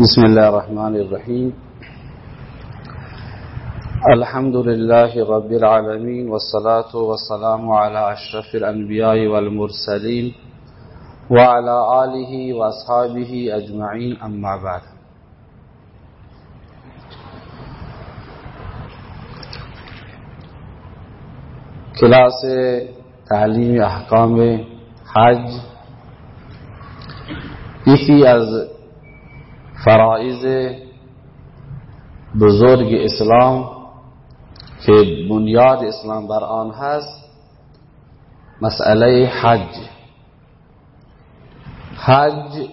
بسم الله الرحمن الرحيم الحمد لله رب العالمين والصلاة والسلام على أشرف الأنبياء والمرسلين وعلى آله وأصحابه أجمعين أما بعد۔ کلاس تعلیم احکام حج یکی از فرائض بزرگ اسلام که بنیاد اسلام بر آن هست مسئله حج. حج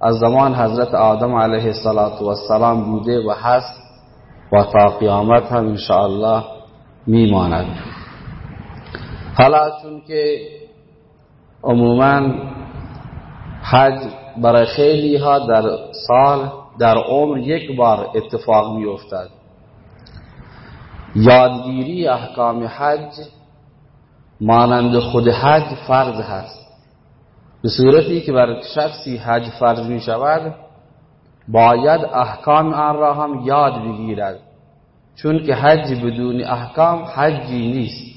از زمان حضرت آدم علیه السلام بوده و هست و تا قیامت هم انشاءالله میماند. حالا چون که عموما حج برای خیلی ها در سال در عمر یک بار اتفاق می افتد یادگیری احکام حج مانند خود حج فرض هست. به صورتی که بر شخصی حج فرض می شود باید احکام آن را هم یاد بگیرد. چون که حج بدون احکام حجی نیست.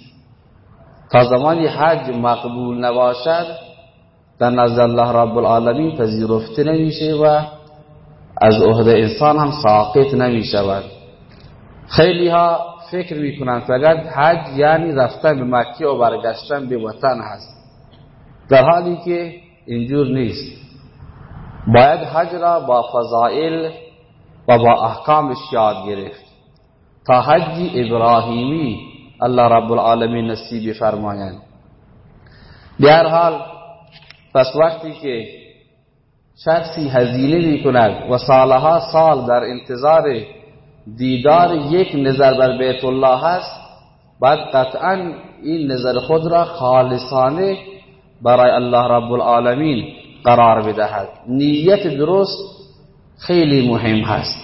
تا زمانی حج مقبول نباشد در نزد الله رب العالمین پذیرفته نمیشه و از عهده انسان هم ساقط نمی شود خیلی ها فکر می‌کنند فقط حج یعنی رفتن به مکه و برگشتن به وطن هست در حالی که اینجور نیست باید حج را با فضائل و با احکامش یاد گرفت تا حج ابراهیمی الله رب العالمین نصیب فرمایند هر حال پس وقتی که شخصی هزینه می کند و سالها سال در انتظار دیدار یک نظر بر بیت الله هست بعد قطعا این نظر خود را خالصانه برای الله رب العالمین قرار بدهد. نیت درست خیلی مهم هست.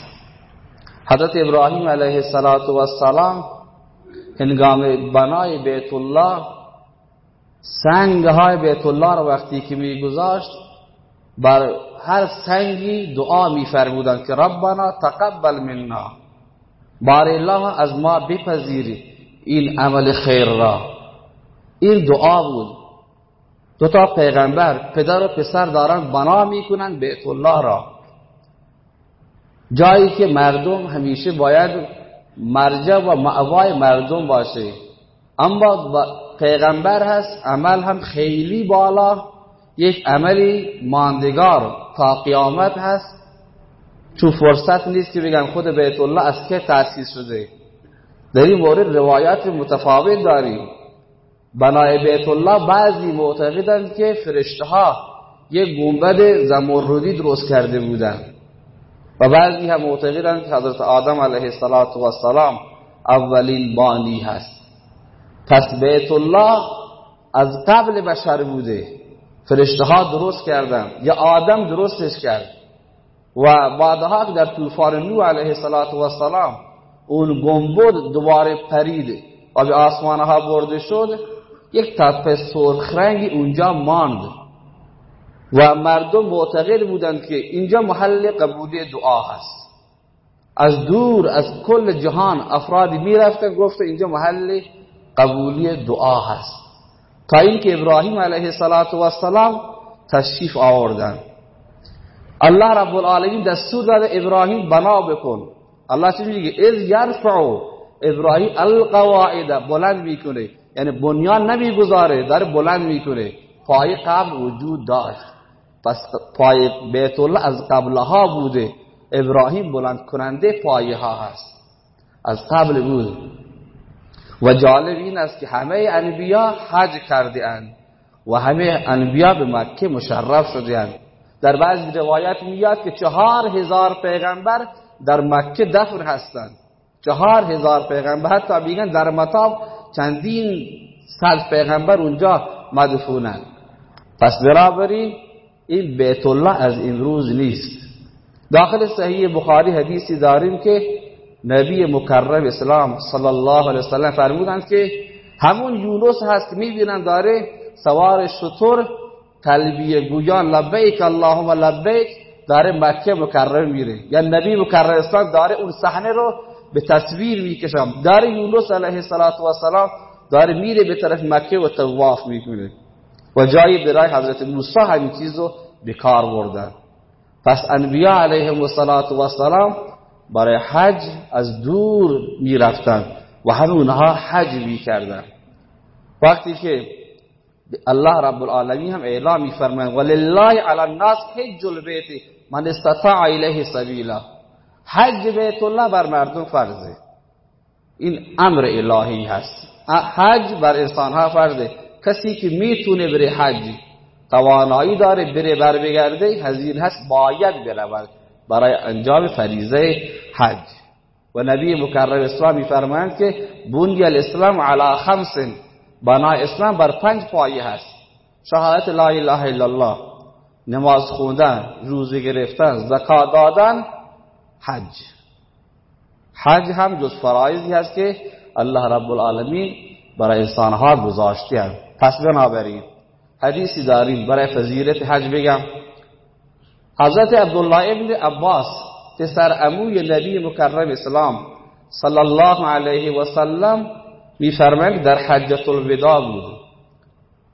حضرت ابراهیم علیه السلام هنگام بنای بیت الله سنگ های بیت الله را وقتی که میگذاشت بر هر سنگی دعا میفرمودند که ربنا تقبل منا. بار الله از ما بپذیری این عمل خیر را. این دعا بود. دو تا پیغمبر پدر و پسر دارن بنا می‌کنن بیت الله را. جایی که مردم همیشه باید مرجع و معوای مردم باشه. اما پیغمبر هست عمل هم خیلی بالا. یک عملی ماندگار تا قیامت هست. چون فرصت نیست که بگن خود بیت الله از که تأسیس شده. در این مورد روایات متفاوت داریم. بنای بیت الله بعضی معتقدند که فرشته ها یک گنبد زمردی درست کرده بودند. و بعضی هم معتقدند که حضرت آدم علیه السلام اولین بانی هست. پس بیت الله از قبل بشر بوده. فرشته ها درست کردن. یا آدم درستش کرد. و بعدها در طوفان نوح علیه السلام اون گنبد دوباره پرید و به آسمانها برده شد یک تپه سرخ رنگی اونجا ماند. و مردم معتقد بودند که اینجا محل قبولی دعا هست. از دور از کل جهان افرادی می‌رفتن گفته اینجا محل قبولی دعا هست. تا اینکه ابراهیم علیه السلام تشریف آوردن. الله رب العالمین دستور داده ابراهیم بنا بکن. الله چی میگه؟ از یرفع ابراهیم القواعد بلند می‌کنه. یعنی بنیان نمی‌گذاره داره بلند می‌کنه. پای قبل وجود داشت. پس پای بیت الله از قبلها بوده. ابراهیم بلند کننده پایه ها هست. از قبل بود. و جالب این است که همه انبیا حج کرده اند و همه انبیا به مکه مشرف شده اند در بعض روایت میاد که چهار هزار پیغمبر در مکه دفن هستند. چهار هزار پیغمبر حتی میگن در مطاب چندین صد پیغمبر اونجا مدفونند. پس برابری این بیت الله از این روز نیست. داخل صحیح بخاری حدیثی داریم که نبی مکرم اسلام صلی الله علیه وسلم فرمودند که همون یونس هست می‌بینن داره سوار شطور تلبیه گویان لبیک اللهم لبیک داره مکه مکرم میره. یا نبی مکرم اسلام داره اون صحنه رو به تصویر می‌کشم داره یونس علیه السلام داره میره به طرف مکه و تواف می‌کنه. و جایی برای حضرت موسی همین چیز رو به کار بردن. پس انبیاء علیهم السلام برای حج از دور می‌رفتن و همونها حج می‌کردن. وقتی که الله رب العالمین هم اعلام میفرماید ولله علی الناس حج البیت من استطاع الیه سبیلا حج بیت الله بر مردم فرضه. این امر الهی هست. حج بر انسان ها فرضه. کسی که می‌تونه بره حج توانایی داره بره بر بگرده هزین هست باید برود. برای انجام فریضه حج. و نبی مکرم اسلام میفرمایند که بنی الاسلام علی خمس بنای اسلام بر پنج پایه هست. شهادت لا اله الا الله نماز خوندن روزه گرفتن زکات دادن حج. حج هم جز فرایضی هست که الله رب العالمین برای انسانها گذاشته پس بنابراین حدیثی داریم. برای فضیلت حج بگم. حضرت عبدالله ابن عباس پسر اموی نبی مکرم اسلام صلی الله علیه و سلم میفرمایند در حجت الوداع بود.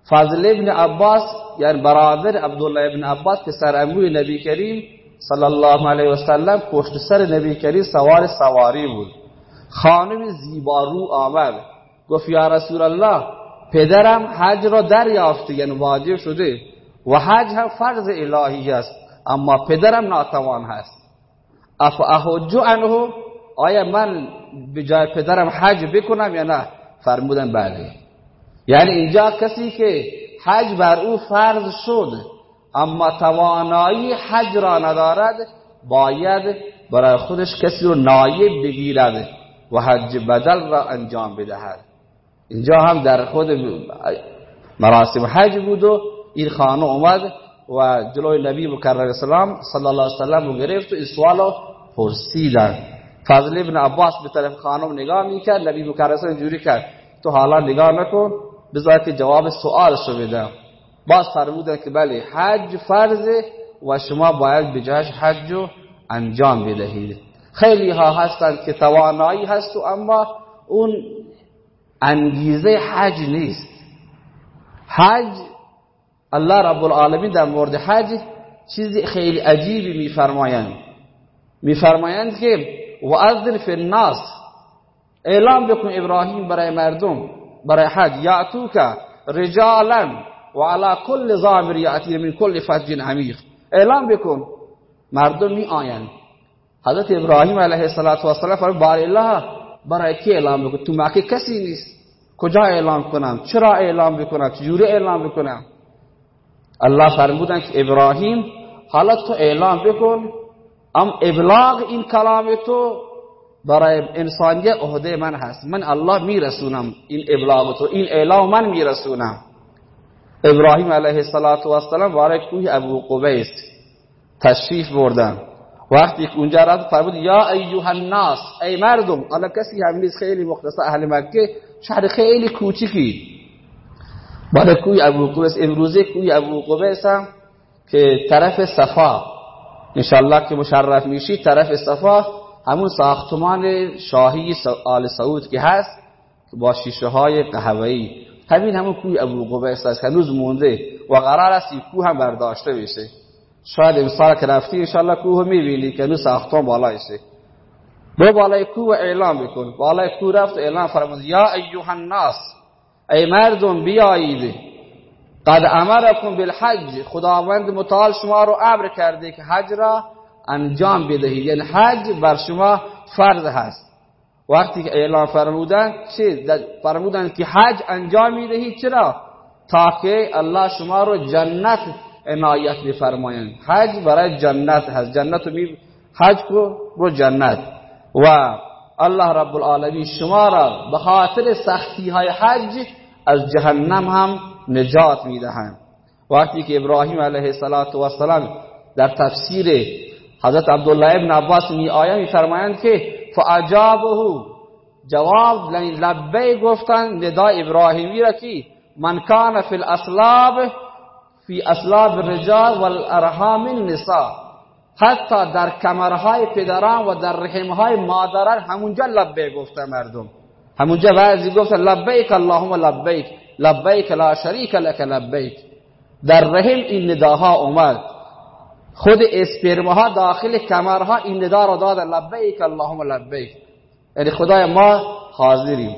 فضل ابن عباس یعنی برادر عبدالله ابن عباس پسر اموی نبی کریم صلی الله علیه و سلم پشت سر نبی کریم سوار سواری بود. خانم زیبارو آمد. گفت یا رسول الله پدرم حج را دریافته یعنی واجب شده و حج هم فرض الهی است. اما پدرم ناتوان هست اف احجو عنه آیا من به جای پدرم حج بکنم یا نه فرمودن بله یعنی اینجا کسی که حج بر او فرض شد اما توانایی حج را ندارد باید برای خودش کسی رو نایب بگیرد و حج بدل را انجام بدهد اینجا هم در خود مراسم حج بود و این خانه اومد و جلوی نبی مکرم اسلام صلی الله علیه وسلم رو گرفت و این سوالو پرسیدن فضل ابن عباس به طرف خانم نگاه می‌کرد نبی مکرم اسلام اینجوری کرد تو حالا نگاه نکن بذار که جواب سوالشو بدم باز فرمودن که بله حج فرضه و شما باید به جاش حج رو انجام بدهید. خیلی ها هستند که توانایی هست و اما اون انگیزه حج نیست. حج الله رب العالمین در مورد حج چیزی خیلی عجیبی میفرمایند. میفرمایند که و اذن فی الناس اعلام بکن ابراهیم برای مردم برای حج. یعتوک رجالا و علی کل ضامر یعتی من کل فج عمیق. اعلام بکن مردم می آیند حضرت ابراهیم علیه السلام فرمود بار الله برای کی اعلام بکن؟ تو مکه کسی نیست. کجا اعلام کنم؟ چرا اعلام بکنم؟ چجوری اعلام بکنم؟ الله فرمودن که ابراهیم حالا تو اعلام بکن ام ابلاغ این کلام تو برای انسانیت عهده من هست. من الله میرسونم این ابلاغ تو این اعلام من میرسونم. ابراهیم علیه السلام وارد کوه ابو قبیس تشریف بردن. وقتی اونجا رفت فرمود یا ایها الناس ای مردم حالا کسی هم نیست خیلی مختصر اهل مکه شهر خیلی کوچیکی. بعد کوی ابو قبیس امروزه کوی ابو قبیس هم که طرف صفا انشالله که مشرف میشی طرف صفا همون ساختمان شاهی آل سعود که هست با شیشه های قهوه‌ای همین همون کوی ابو قبیس است هنوز مونده و قرار است کوه هم برداشته بشه شاید امسال که رفتی انشالله کوه می‌بینی که هنوز ساختمان بالایشه برو بالای کوه اعلام بکن بالای کوه رفت اعلام فرمود یا ایوه الناس ای مردم بیایید. قد امرکم بالحج. خداوند متعال شما رو امر کرده که حج را انجام بدهید. یعنی حج بر شما فرض هست. وقتی که اعلام فرمودن چه فرمودن که حج انجام می‌دهید. چرا؟ تا که الله شما رو جنت عنایت بفرمایند حج برای جنت هست. جنت می حج رو جنت. و الله رب العالمین شما را به خاطر سختی های حج از جهنم هم نجات می‌دهند. وقتی که ابراهیم علیه السلام در تفسیر حضرت عبدالله ابن عباس می آیه می فرمایند که فاجابه جواب لبه گفتن ندای ابراهیمی را که من کان فی الاسلاب فی اسلاب الرجال والارحام النساء. حتی در کمرهای پدران و در رحمهای مادران همونجا لبه گفته مردم. همونجا بعضی گفت لبیک اللهم لبیک لبیک لا شریک لک لبیک. در رحم این نداها اومد. خود اسپرمها داخل کمرها این ندا رو داد لبیک اللهم لبیک. یعنی خدای ما حاضریم.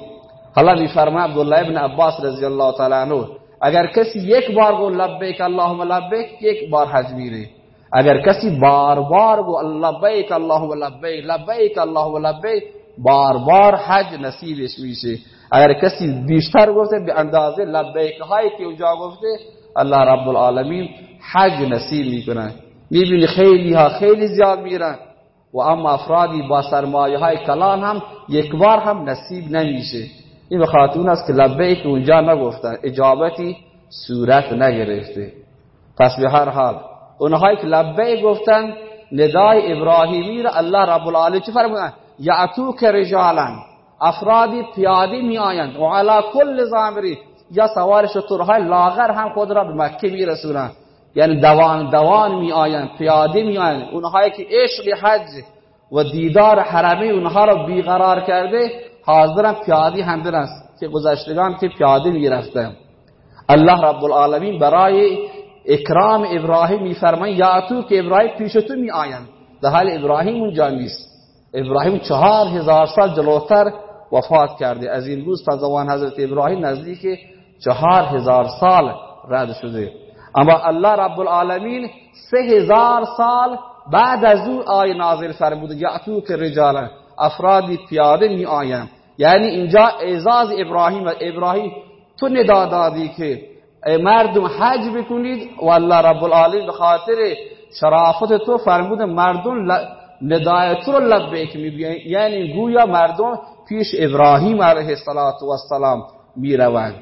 حالا میفرما عبدالله ابن عباس رضی الله تعالی عنہ اگر کسی یک بار گو لبیک اللهم لبیک یک بار حج میره. اگر کسی بار بار گو لبیک اللهم لبیک لبیک اللهم لبیک بار بار حج نصیبش میشه. اگر کسی بیشتر گفته به اندازه لبیک هایی که اونجا گفته الله رب العالمین حج نصیب می‌کنه. می‌بینی خیلی ها خیلی زیاد میرن. و اما افرادی با سرمایه های کلان هم یک بار هم نصیب نمیشه. این به خاطر اون است که لبیک اونجا نگفتن. اجابتی صورت نگرفته. پس به هر حال اونهایی که لبیک گفتن ندای ابراهیمی را الله رب العالمین چه فرمودن؟ یعتوک رجالا افرادی پیاده می آیند و علا کل زامری. یا سوار شطورهای لاغر هم خود را به مکه می رسونند یعنی دوان دوان می آیند پیاده می آیند اونهایی که عشق حج و دیدار حرمی اونها را بیقرار کرده حاضرن پیاده هم است. که گذشتگان که پیاده می رفتن الله رب العالمین برای اکرام ابراهیم میفرماید یا تو که ابراهیم پیش تو می آیند در حال ابراهیم اونجا نیست. ابراهیم چهار هزار سال جلوتر وفات کرده. از این روز تا زمان حضرت ابراهیم نزدیک چهار هزار سال رد شده. اما الله رب العالمین سه هزار سال بعد از او آیه نازل فرموده یعتو که رجالا افرادی پیاده می آیم یعنی اینجا اعزاز ابراهیم و ابراهیم تو ندا دادی که مردم حج بکنید و الله رب العالمین به خاطر شرافت تو فرموده مردم ندای تو رو لبیک می‌گوین یعنی گویا مردم پیش ابراهیم علیه السلام می‌روند.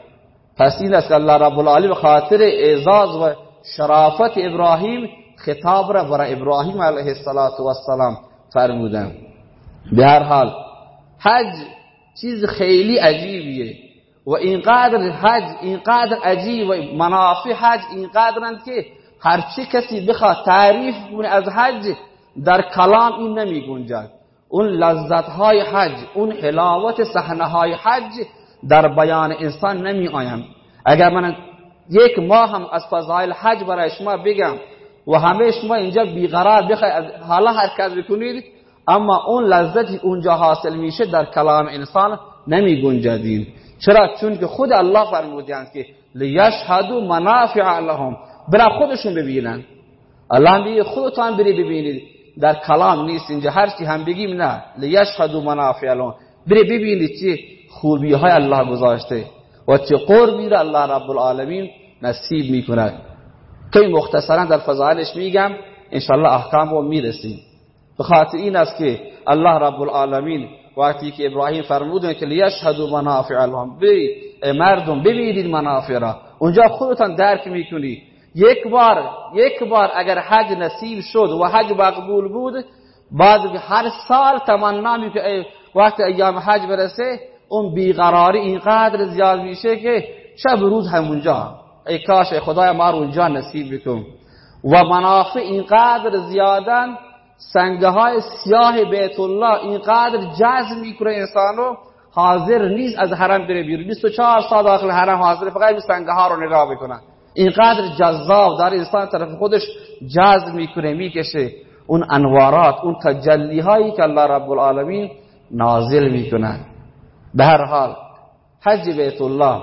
پس این است که الله رب العالمین خاطر اعزاز و شرافت ابراهیم خطاب را برای ابراهیم علیه السلام فرمودن به هر حال حج چیز خیلی عجیبیه و اینقدر حج اینقدر عجیب و منافع حج اینقدرند که هرچی کسی بخواد تعریف کنه از حج در کلام این نمی گنجد اون لذت های حج اون حلاوت صحنه های حج در بیان انسان نمی آیم اگر من یک ماه هم از فضایل حج برای شما بگم و همه شما اینجا بیقرار بخوای حالا حرکت بکنید اما اون لذتی اونجا حاصل میشه در کلام انسان نمی گنجدین چرا؟ چون که خود الله فرمودند که لیشهدوا منافع لهم. برا خودشون ببینن. الله میگه خودتان بری ببینید. در کلام نیست اینجا هر چی هم بگیم نه. لیشهدوا منافع لهم بری ببینید چه خوبی های الله گذاشته. و چه قربی را الله رب العالمین نصیب می‌کند. که مختصرا در فضائلش میگم انشاءالله احکام رو می‌رسیم. به خاطر این است که الله رب العالمین وقتی که ابراهیم فرمودن که لیشهدوا منافع لهم برید مردم ببینید منافع را. اونجا خودتان درک می‌کنید یک بار یک بار اگر حج نصیب شد و حج مقبول بود بعد هر سال تمنا می‌کنه وقت ایام حج برسه اون بیقراری اینقدر زیاد میشه که شب روز همونجا. ای کاش خدای ما رو اونجا نصیب بکن و منافع اینقدر زیادن سنگه های سیاه بیت الله اینقدر جذب می‌کنه انسانو حاضر نیست از حرم بره بیرون. 24 سال داخل حرم حاضر فقط سنگه ها رو نگاه بکنن اینقدر جذاب در انسان طرف خودش جذب می‌کنه می‌کشه. اون انوارات اون تجلی هایی که الله رب العالمین نازل می‌کنن. به هر حال حج بیت الله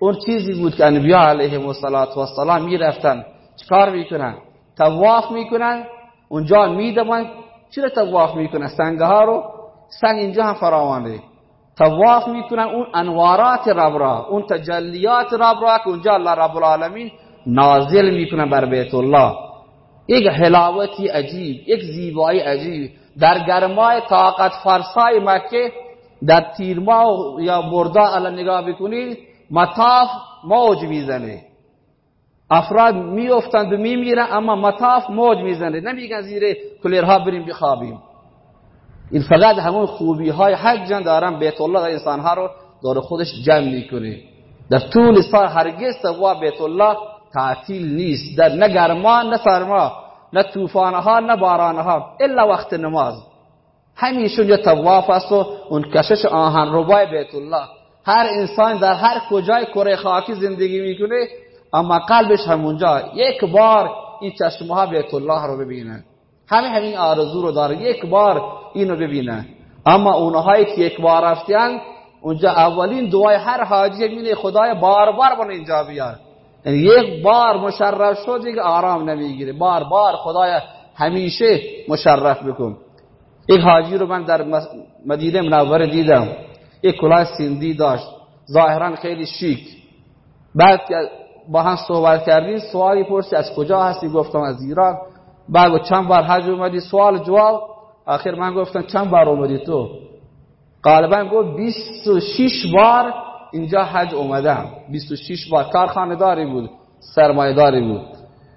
اون چیزی بود که انبیاء علیهم السلام می‌رفتن. چکار می‌کنن؟ تواف می‌کنن. اونجا میدون چرا تواف می‌کنن؟ سنگه ها رو؟ سنگ اینجا هم فراوانه. تواف می‌کنن اون انوارات رب را اون تجلیات رب را که اونجا الله رب العالمین نازل می‌کنن بر بیت الله. یک حلاوتی عجیب یک زیبایی عجیب. در گرمای طاقت فرسای مکه در تیرما یا بردا الان نگاه بکنید مطاف موج می‌زنه. افراد میافتند و میمیرن اما مطاف موج می‌زنه. نمیگن زیر کلیرها بریم بخوابیم. این فقط همون خوبی های حج دارن بیت الله در انسانها رو دور خودش جمع می‌کنه. در طول سال هرگز توا بیت الله تعطیل نیست. در نه گرما نه سرما نه طوفانها نه بارانها الا وقت نماز. همیشه اونجا تواف است و اون کشش آهن ربای بیت الله هر انسان در هر کجای کره خاکی زندگی می‌کنه اما قلبش همونجا. یک بار این چشمه ها بیت الله رو ببینه. همه همین آرزو رو داره. یک بار اینو ببینه. اما اونهایی که یک بار رفتن اونجا اولین دعای هر حاجی مینه خدای بار بار من اینجا بیار. یعنی یک بار مشرف شد دیگه آرام نمی‌گیره بار بار خدای همیشه مشرف بکن. یک حاجی رو من در مدینه منوره دیدم. یک کلاه سیندی داشت. ظاهرا خیلی شیک. بعد با هم صحبت کردیم سوالی پرسی از کجا هستی؟ گفتم از ایران. بعد چند بار حج اومدی؟ سوال جواب. آخر من گفتم چند بار اومدی تو؟ غالبا گفت 26 بار اینجا حج اومدم. 26 بار. کارخانه داری بود سرمایه داری بود.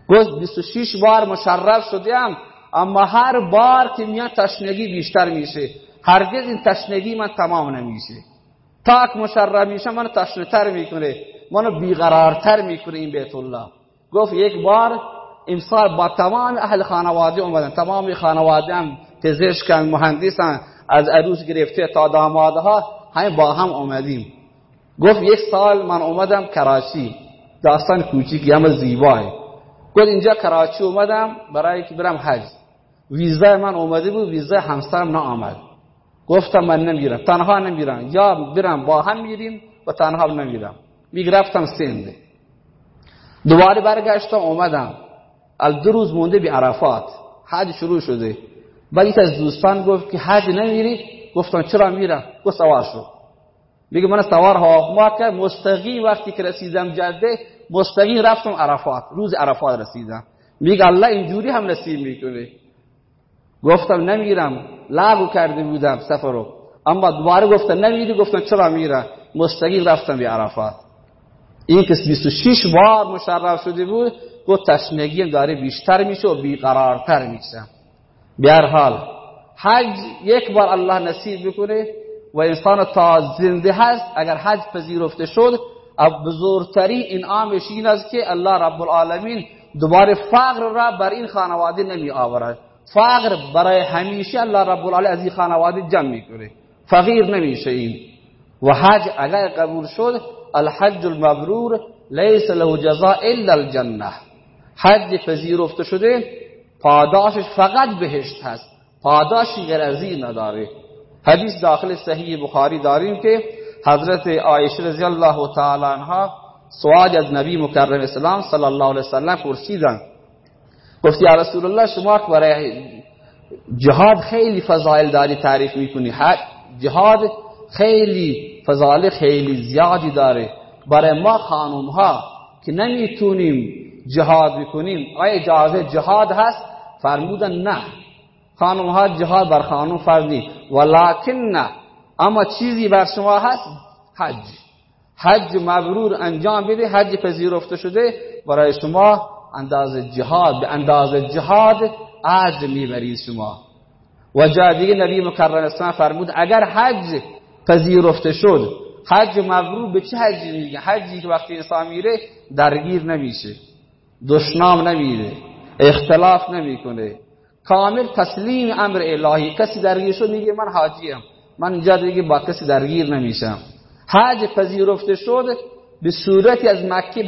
گفت 26 بار مشرف شدیم اما هر بار که میاد تشنگی بیشتر میشه. هرگز این تشنگی من تمام نمیشه. تاک مشرف میشه من تشنه تر می‌کنه. منو بیقرارتر می‌کنه این بیت الله. گفت یک بار امسال با تمام اهل خانواده اومدن. تمام خانواده هم پزشکن مهندسن از عروس گرفته تا دامادها همه با هم اومدیم. گفت یک سال من اومدم کراچی. داستان کوچیکی اما زیبای گفت اینجا کراچی اومدم برای که برم حج. ویزا من اومده بود ویزا همسرم نه آمد. گفتم من نمیرم. تنها نمیرم. یا برم با هم میریم و تنها نمیرم. می‌گرفتم سند دوباره برگشتم اومدم. از دو روز مونده بی عرفات. حج شروع شده. بعد یک از دوستان گفت که حج نمیری؟ گفتم چرا میرم؟ گفت سوار شو. میگه من سوار ما کرد مستقیم وقتی که رسیدم جده مستقیم رفتم عرفات. روز عرفات رسیدم. میگه الله اینجوری هم نصیب می‌کنه. گفتم نمیرم. لغو کرده بودم سفر رو. اما دوباره گفتم نمیری؟ گفتم چرا میرم؟ مستقیم رفتم به عرفات. این که 26 بار مشرف شده بود گفت تشنگی داره بیشتر میشه و بیقرارتر میشه. به حال حج یک بار الله نصیب بکنه و انسان تا زنده هست اگر حج پذیرفته شد بزرگترین انعامش این است که الله رب العالمین دوباره فقر را بر این خانواده نمی آورد. فقر برای همیشه الله رب العالمین از این خانواده جمع می‌کنه. فقیر نمیشه این. و حج اگر قبول شد الحج المبرور لیس له جزاء الا الجنه حج پذیرفته شده پاداشش فقط بهشت هست. پاداشی غیر از این نداره. حدیث داخل صحیح بخاری داریم که حضرت عایشه رضی الله تعالی عنها سوال از نبی مکرم اسلام صلی الله علیه وسلم پرسیدن. گفتی یا رسول الله شما برای جهاد خیلی فضایل داری تعریف می‌کنی. جهاد خیلی فضایل خیلی زیادی داره. برای ما خانوم ها که نمی‌تونیم جهاد بکنیم آیا اجازه جهاد هست؟ فرمودن نه. خانم ها جهاد بر خانم فرضی ولکن نه اما چیزی بر شما هست؟ حج. حج مبرور انجام بده. حج پذیرفته شده. برای شما انداز جهاد به انداز جهاد اجر می‌برید شما. و جا دیگه نبی مکرم اسلام فرمود اگر حج پذیرفته شد حج مبرور به چه حجی میگه؟ حجی که وقتی انسان میره درگیر نمیشه. دشنام نمیره اختلاف نمی‌کنه. کامل تسلیم امر الهی. کسی درگیر شد میگه من حاجیم من اینجا دیگه با کسی درگیر نمیشم. حج پذیرفته شد به صورتی از مکه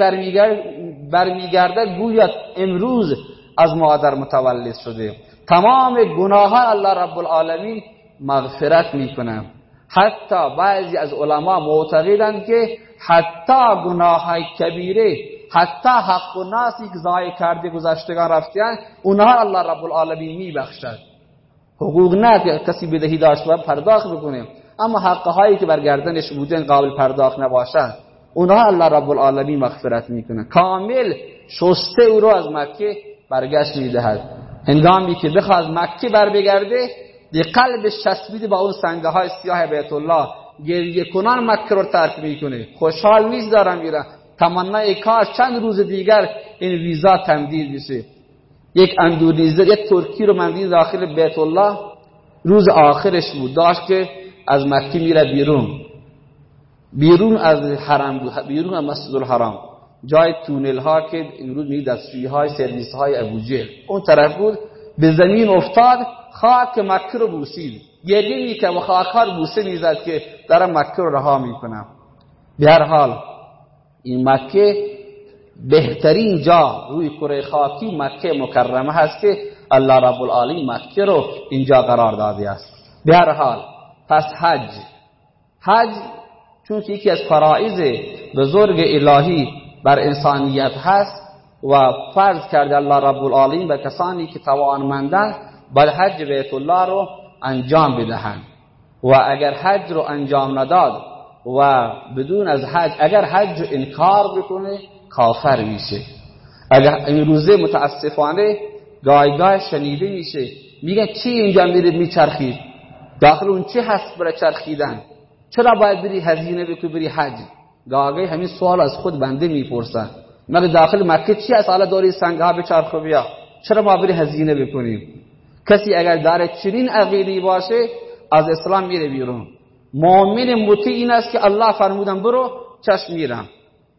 برمیگرده گویا امروز از مادر متولد شده. تمام گناه الله رب العالمین مغفرت می‌کنه. حتی بعضی از علما معتقدند که حتی گناه کبیره حتی حق و ناسی که ضایع کرده گذشتگان رفتن اونها الله رب العالمین میبخشد. حقوق نه کسی بدهی داشت و پرداخت بکنه اما حق هایی که برگردنش بودن قابل پرداخت نباشد اونها الله رب العالمین مغفرت می‌کنه. کامل شسته او رو از مکه برگشت می‌دهد. هنگامی که بخواد مکه بر بگرده دی قلبش چسبیده با اون سنگه های سیاه بیت الله گریه کنان مکه رو ترک می‌کنه. خوشحال نیست دارم میرن تمنای کاش چند روز دیگر این ویزا تمدید بشه یک اندونیزه یک ترکی رو من داخل بیت الله روز آخرش بود. داشت که از مکه میره بیرون. بیرون از حرم بود. بیرون از مسجد الحرام. جای تونل ها که امروز می دستشویی های سرویس های ابوجهل اون طرف بود. به زمین افتاد. خاک مکه رو بوسید. گریه که و خاکار بوسه می‌زد که دارم مکه رو رها می‌کنم. به هر حال این مکه بهترین جا روی کره خاکی مکه مکرمه هست که الله رب العالمین مکه رو اینجا قرار داده است. به هر حال پس حج. حج چون یکی از فرائض بزرگ الهی بر انسانیت هست و فرض کرده الله رب العالمین به کسانی که توانمندند باید حج بیت الله رو انجام بدهند. و اگر حج رو انجام نداد و بدون از حج اگر حج رو انکار بکنه کافر میشه. اگر این روزه متاسفانه گایگاه شنیده میشه میگن چی اینجا میرید میچرخید؟ داخل اون چی هست برای چرخیدن؟ چرا باید بری هزینه بکنی بری حج؟ گاهی همین سوال از خود بنده می‌پرسن. مگه داخل مکه چی هست؟ حالا داری سنگ ها بچرخ بیا. چرا ما بری هزینه بکنیم؟ کسی اگر داره چنین عقیدی باشه از اسلام میره بیرون. مؤمن مطیع این است که الله فرمودن برو چشم میرم.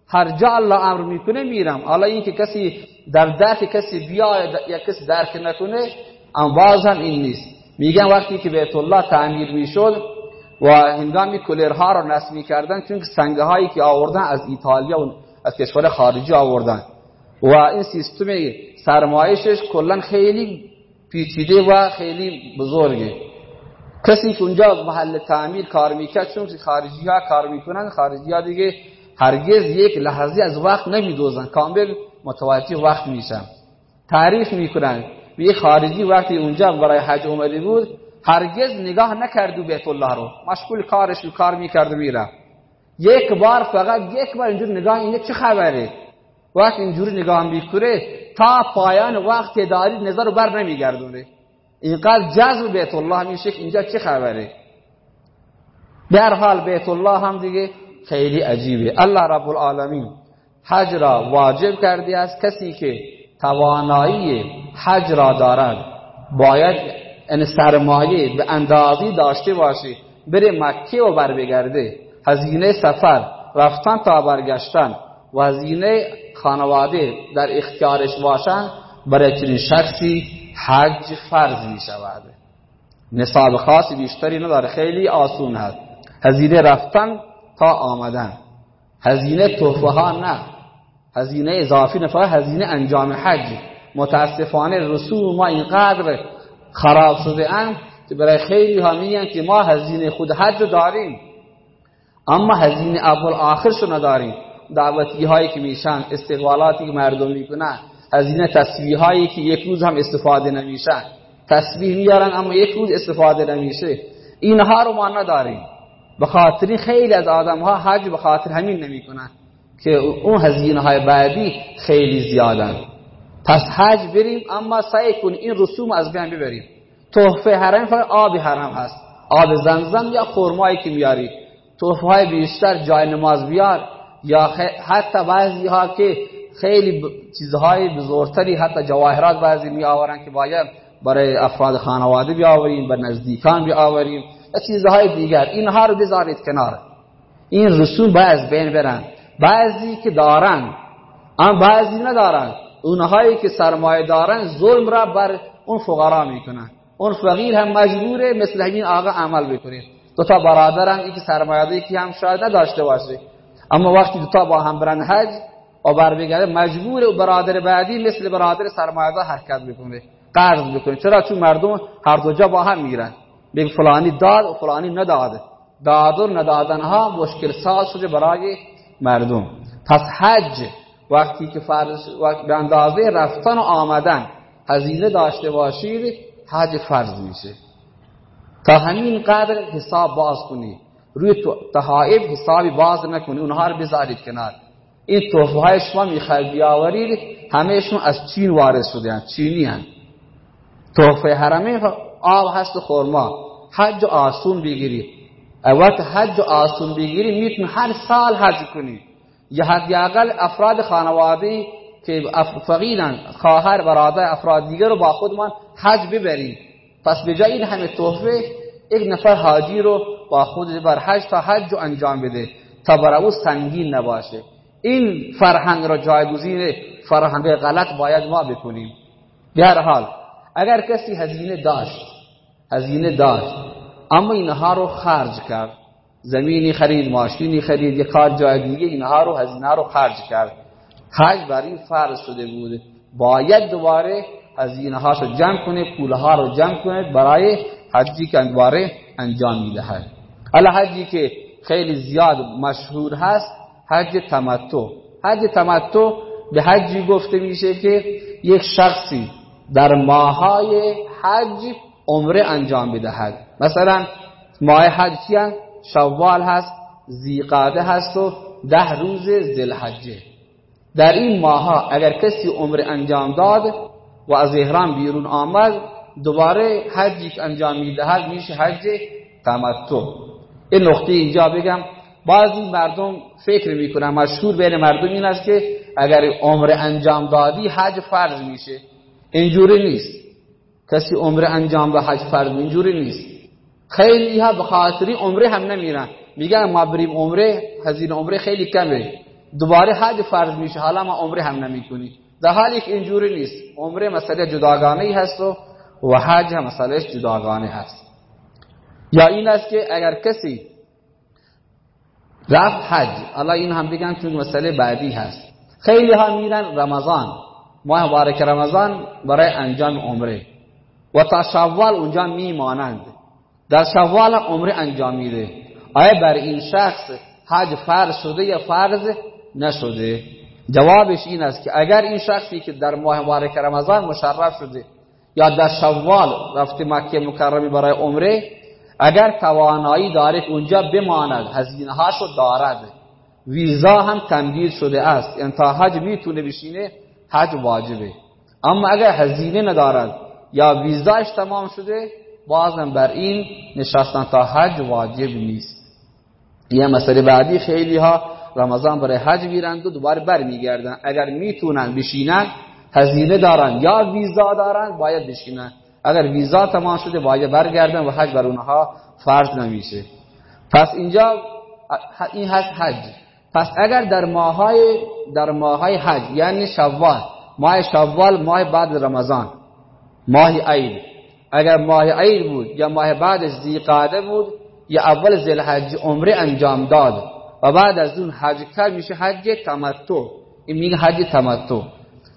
هر جا الله امر می‌کنه میرم. حالا اینکه کسی در درک کسی بیا یا کسی درک نکنه اما باز این نیست. میگن وقتی که بیت الله تعمیر می‌شد و هنگامی کلرها رو نصب می‌کردن چون سنگه هایی که آوردن از ایتالیا و از کشور خارجی آوردن. و این سیستم سرمایشش کلا خیلی پیچیده و خیلی بزرگه. کسی که اونجا محل تعمیر کار می‌کرد چون خارجی ها کار می‌کنن خارجی ها دیگه هرگز یک لحظه از وقت نمیدوزن. کامل متوجه وقت میشن. تعریف می‌کنن. به خارجی وقتی اونجا برای حج اومده بود هرگز نگاه نکردو بیت الله رو. مشغول کارش و کار می‌کرد و میره یک بار فقط یک بار اینجور نگاه اینه چه خبره؟ وقت اینجوری نگاه می‌کنه تا پایان وقت داری نظر رو بر نمیگردونه. اینقدر جذب بیت الله میشه اینجا چه خبره؟ در حال بیت الله هم دیگه خیلی عجیبه. الله رب العالمین حج را واجب کرده است. کسی که توانایی حج را دارد باید ان سرمایه به اندازی داشته باشه بره مکه و بر بگرده هزینه سفر رفتن تا برگشتن و هزینه خانواده در اختیارش باشن برای چنین شخصی حج فرض می شود نصاب خاصی بیشتری نداره. خیلی آسون هست. هزینه رفتن تا آمدن. هزینه توفه ها نه. هزینه اضافی نفع هزینه انجام حج. متاسفانه رسوم ما اینقدر خراب شده اند که برای خیلی ها میگن که ما هزینه خود حج داریم. اما هزینه اول آخرش نداریم. دعوتی هایی که میشن استقبالاتی که مردم می‌کنن. هزینه تصویه هایی که یک روز هم استفاده نمیشن تصویه میارن اما یک روز استفاده نمیشه. اینها رو ما نداریم. به خاطر خیلی از آدم ها حج به خاطر همین نمی‌کنن که اون هزینه های بعدی خیلی زیادن. پس حج بریم اما سعی کنیم این رسوم از بین ببریم. تحفه حرم فقط آب حرم هست. آب زمزم یا خرمایی که میاری تحفه های بیشتر جای نماز بیار یا حتی بعضی ها که خیلی چیزهای بزرگتری حتی جواهرات بعضی می آورن که باید برای افراد خانواده بیاوریم بر نزدیکان بیاوریم و چیزهای دیگر. اینها رو بذارید کنار. این رسوم باید از بین برن. بعضی که دارن اما بعضی ندارن. اونهایی که سرمایه دارن ظلم را بر اون فقرا می‌کنن. اون فقیر هم مجبوره مثل همین آقا عمل بکنید دو تا برادرن یکی سرمایه یکی هم شاید نداشته باشه. اما وقتی دو تا با هم برن حج بر بگرده مجبور برادر بعدی مثل برادر سرمایه حرکت بکنه قرض بکنه چرا؟ چون مردم هر دو جا با هم می‌گیرن بگه فلانی داد و فلانی نداد داد و ندادن ها مشکل ساز شده برای مردم. پس حج وقتی که فرض وقت به اندازه رفتن و آمدن هزینه داشته باشید حج فرض میشه. تا همین قدر حساب باز کنی. روی تحائب حسابی باز نکنی. اونها رو بذارید کنار. این توفه های شما می‌خواید بیاورید همهشون از چین وارد شده هست چینی هست توفه حرمه آب هست و خورما حج آسون بگیری. وقت حج آسون بگیری می‌تونی هر سال حج کنی. یا حداقل افراد خانواده که فقیرن خواهر برادر افراد دیگر رو با خودمان حج ببرید پس به جای این همه تحفه یک نفر حاجی رو با خود بر حج تا حج انجام بده تا برای او سنگین نباشه. این فرهنگ را جایگزین فرهنگ غلط باید ما بکنیم. به هر حال اگر کسی هزینه داشت هزینه داشت اما اینها رو خرج کرد زمینی خرید ماشینی خرید یک کار جای دیگه اینها رو هزینه رو خرج کرد. حج بر این فرض شده بود. باید دوباره هزینه هاشو جمع کنه پولها رو جمع کنه برای حجی که دوباره انجام می‌دهد. حالا حجی که خیلی زیاد مشهور هست حج تمتع. حج تمتع به حجی گفته میشه که یک شخصی در ماهای حج عمره انجام بدهد مثلا ماه حج چیه شوال هست زیقاده هست و ده روز زلحجه در این ماها اگر کسی عمر انجام داد و از احرام بیرون آمد دوباره حجی که انجام می‌دهد میشه حج تمتع. این نقطه اینجا بگم بعضی مردم فکر می‌کنن مشهور بین مردم این است که اگر عمر انجام دادی حج فرض میشه. اینجوری نیست. کسی عمر انجام به حج فرض اینجوری نیست. خیلی ها به خاطری عمره هم نمیرن. میگن ما بریم عمره هزینه عمره خیلی کمه. دوباره حج فرض میشه حالا ما عمره هم نمی‌کنی در حالی که اینجوری نیست. عمره مسئله جداگانه ای هست و و حج هم مسئله جداگانه هست. یا این است که اگر کسی رفت حج. الله این هم بگن چون مسئله بعدی هست. خیلی ها میرن رمضان. ماه مبارک رمضان برای انجام عمره. و تا شوال اونجا میمانند. در شوال عمره انجام میده. آیا بر این شخص حج فرض شده یا فرض نشده؟ جوابش این است که اگر این شخصی که در ماه مبارک رمضان مشرف شده یا در شوال رفته مکه مکرمی برای عمره اگر توانایی داره که اونجا بماند هزینه هاشو دارد. ویزا هم تمدید شده است. یعنی تا حج می‌تونه بشینه حج واجبه. اما اگر هزینه ندارد یا ویزاش تمام شده بازم بر این نشستن تا حج واجب نیست. یه مسئله بعدی خیلی ها رمضان برای حج میرند و دوباره بر میگردن اگر می‌تونن بشینن هزینه دارن یا ویزا دارن باید بشینن. اگر ویزا تمام شده باید برگردن و حج بر اونها فرض نمیشه. پس اینجا این هست حج. پس اگر در ماهای در ماهای حج یعنی شوال ماه شوال ماه بعد رمضان ماه عید. اگر ماه عید بود یا ماه بعدش زیقاده بود یا اول ذوالحج عمره انجام داد و بعد از اون حج کرد میشه حج تمتع. این میگه حج تمتع.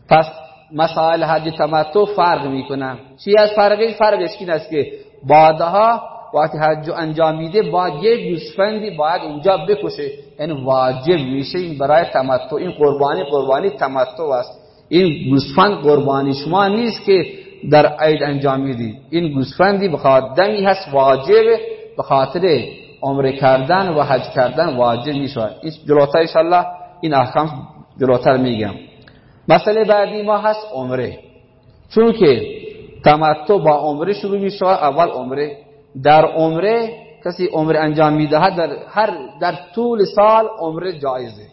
پس مسائل حج تمتع فرق می‌کنن چی از فرقی؟ فرقش این است که بعدها وقتی حج انجام میده باید یک گوسفندی باید اونجا بکشه. یعنی واجب میشه این برای تمتع. این قربانی قربانی تمتع است. این گوسفند قربانی شما نیست که در عید انجام می‌دید این گوسفندی بخاطر دمی هست واجب به خاطر عمره کردن و حج کردن واجب میشه این جلوتر انشالله این احکام جلوتر میگم. مسئله بعدی ما هست عمره. چون که تمتع با عمره شروع میشه اول عمره. در عمره کسی عمره انجام می‌دهد در هر در طول سال عمره جایزه.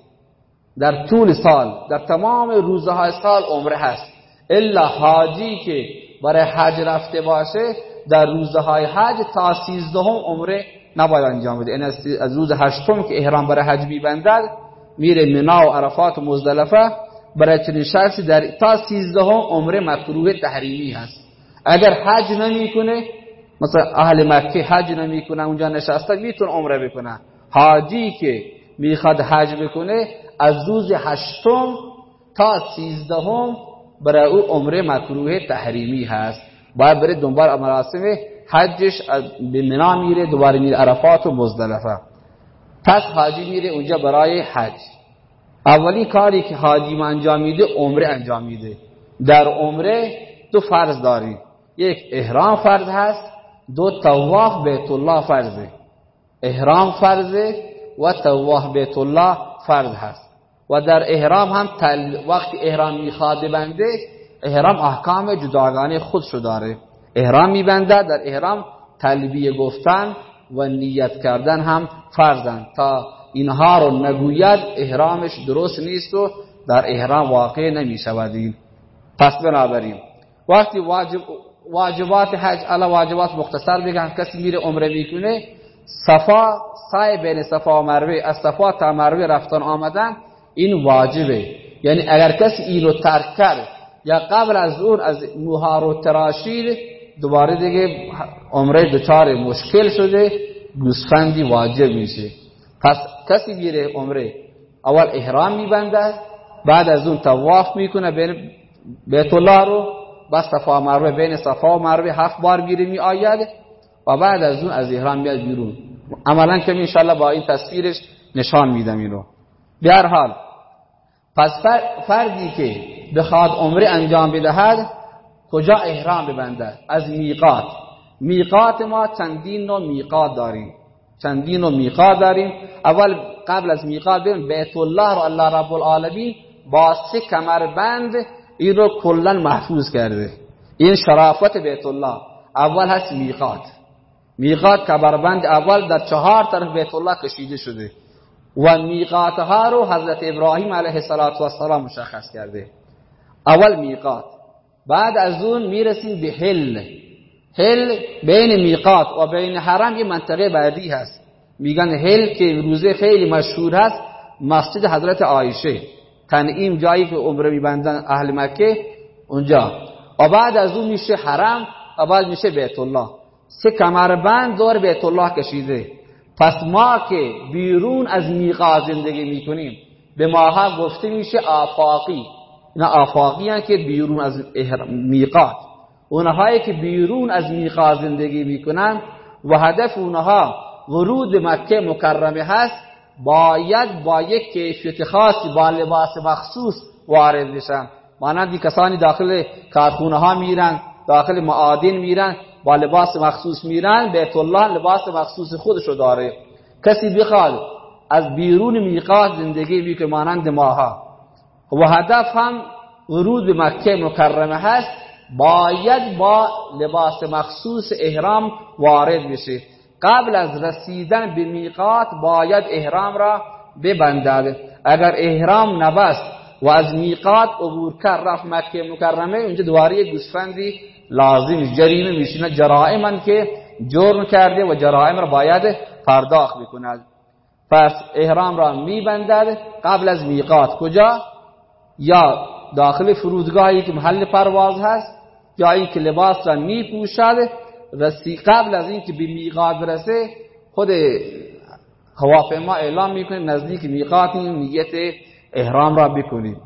در طول سال در تمام روزهای سال عمره هست. الا حاجی که برای حج رفته باشه در روزهای حج تا سیزدهم عمره نباید انجام بده. این از روز هشتم که احرام برای حج میبندد میره منا و عرفات و مزدلفه برای چنین شخصی در تا سیزدهم عمره مکروه تحریمی هست. اگر حج نمی‌کنه مثلا اهل مکه حج نمی‌کنه اونجا نشسته می‌تونه عمره بکنه. حاجی که می‌خواد حج بکنه از روز هشتم تا سیزدهم برای او عمره مکروه تحریمی هست. باید بره دنبال مراسم حجش به منا میره دوباره میره عرفات و مزدلفه. پس حاجی میره اونجا برای حج. اولین کاری که حاجی انجام میده عمره انجام میده. در عمره دو فرض داری. یک احرام فرض هست. دو تواف بیت الله فرضه. احرام فرضه و تواف بیت الله فرض هست. و در احرام هم تل... وقتی احرام می‌خواد بنده احرام احکام جداگانه خودشو داره. احرام میبنده در احرام تلبیه گفتن و نیت کردن هم فرضن. تا اینها رو نگوید احرامش درست نیست و در احرام واقع نمیشودیم پس بنابراین وقتی واجب واجبات حج علا واجبات مختصر بگن کسی میره عمره می‌کنه صفا سای بین صفا و مروه از صفا تا مروه رفتن آمدن این واجبه. یعنی اگر کسی اینو ترک کرد یا قبل از اون از موها رو تراشید دوباره دیگه عمره دچار مشکل شده گوسفندی واجب میشه. پس کسی بیره عمره اول احرام میبنده بعد از اون تواف می‌کنه بین بیت الله رو بس صفا مروه بین صفا و مروه هفت بار میره می آید و بعد از اون از احرام میاد بیرون. عملا که انشالله با این تصویرش نشان میدم اینو به هر حال پس فردی که بخواد عمره انجام بدهد کجا احرام ببنده؟ از میقات. میقات ما چندین نوع میقات داریم. چندین نوع میقات داریم. اول قبل از میقات ببین بیت الله رو الله رب العالمین با سه کمربند این رو کلا محفوظ کرده. این شرافت بیت الله. اول هست میقات. میقات کمربند اول در چهار طرف بیت الله کشیده شده. و میقات ها رو حضرت ابراهیم علیه السلام مشخص کرده. اول میقات. بعد از اون می‌رسیم به حل. حل بین میقات و بین حرم یه منطقه بعدی هست. میگن حل که روزه خیلی مشهور هست مسجد حضرت عایشه. تنعیم جایی که عمره میبندن اهل مکه اونجا. و بعد از اون میشه حرم و بعد میشه بیت الله سه کمربند دور بیت الله کشیده. پس ما که بیرون از میقات زندگی می‌کنیم به ماها گفته میشه آفاقی. اینا آفاقی که بیرون از میقات. اونهایی که بیرون از میقات زندگی می‌کنن و هدف اونها ورود مکه مکرمه هست باید با یک کیفیت خاصی با لباس مخصوص وارد بشن. مانند کسانی داخل کارخونه ها میرن داخل معادن میرن با لباس مخصوص میرن بیت الله لباس مخصوص خودشو داره. کسی بخواد از بیرون میقات زندگی بی که مانند ماها. و هدف هم ورود به مکه مکرمه هست باید با لباس مخصوص احرام وارد بشه قبل از رسیدن به میقات باید احرام را ببندد. اگر احرام نبست و از میقات عبور کرد رفت مکه مکرمه اونجا دواری گوسفندی لازم جریمه میشینه. جرائمن که جرم کرده و جرائم را باید پرداخت بکند. پس احرام را میبندد. قبل از میقات کجا؟ یا داخل فرودگاهی که محل پرواز هست؟ جایی که لباس را میپوشد رسی قبل از اینکه به میقات برسه خود هواپیما اعلام می‌کنه نزدیک میقات نیت احرام را بکنید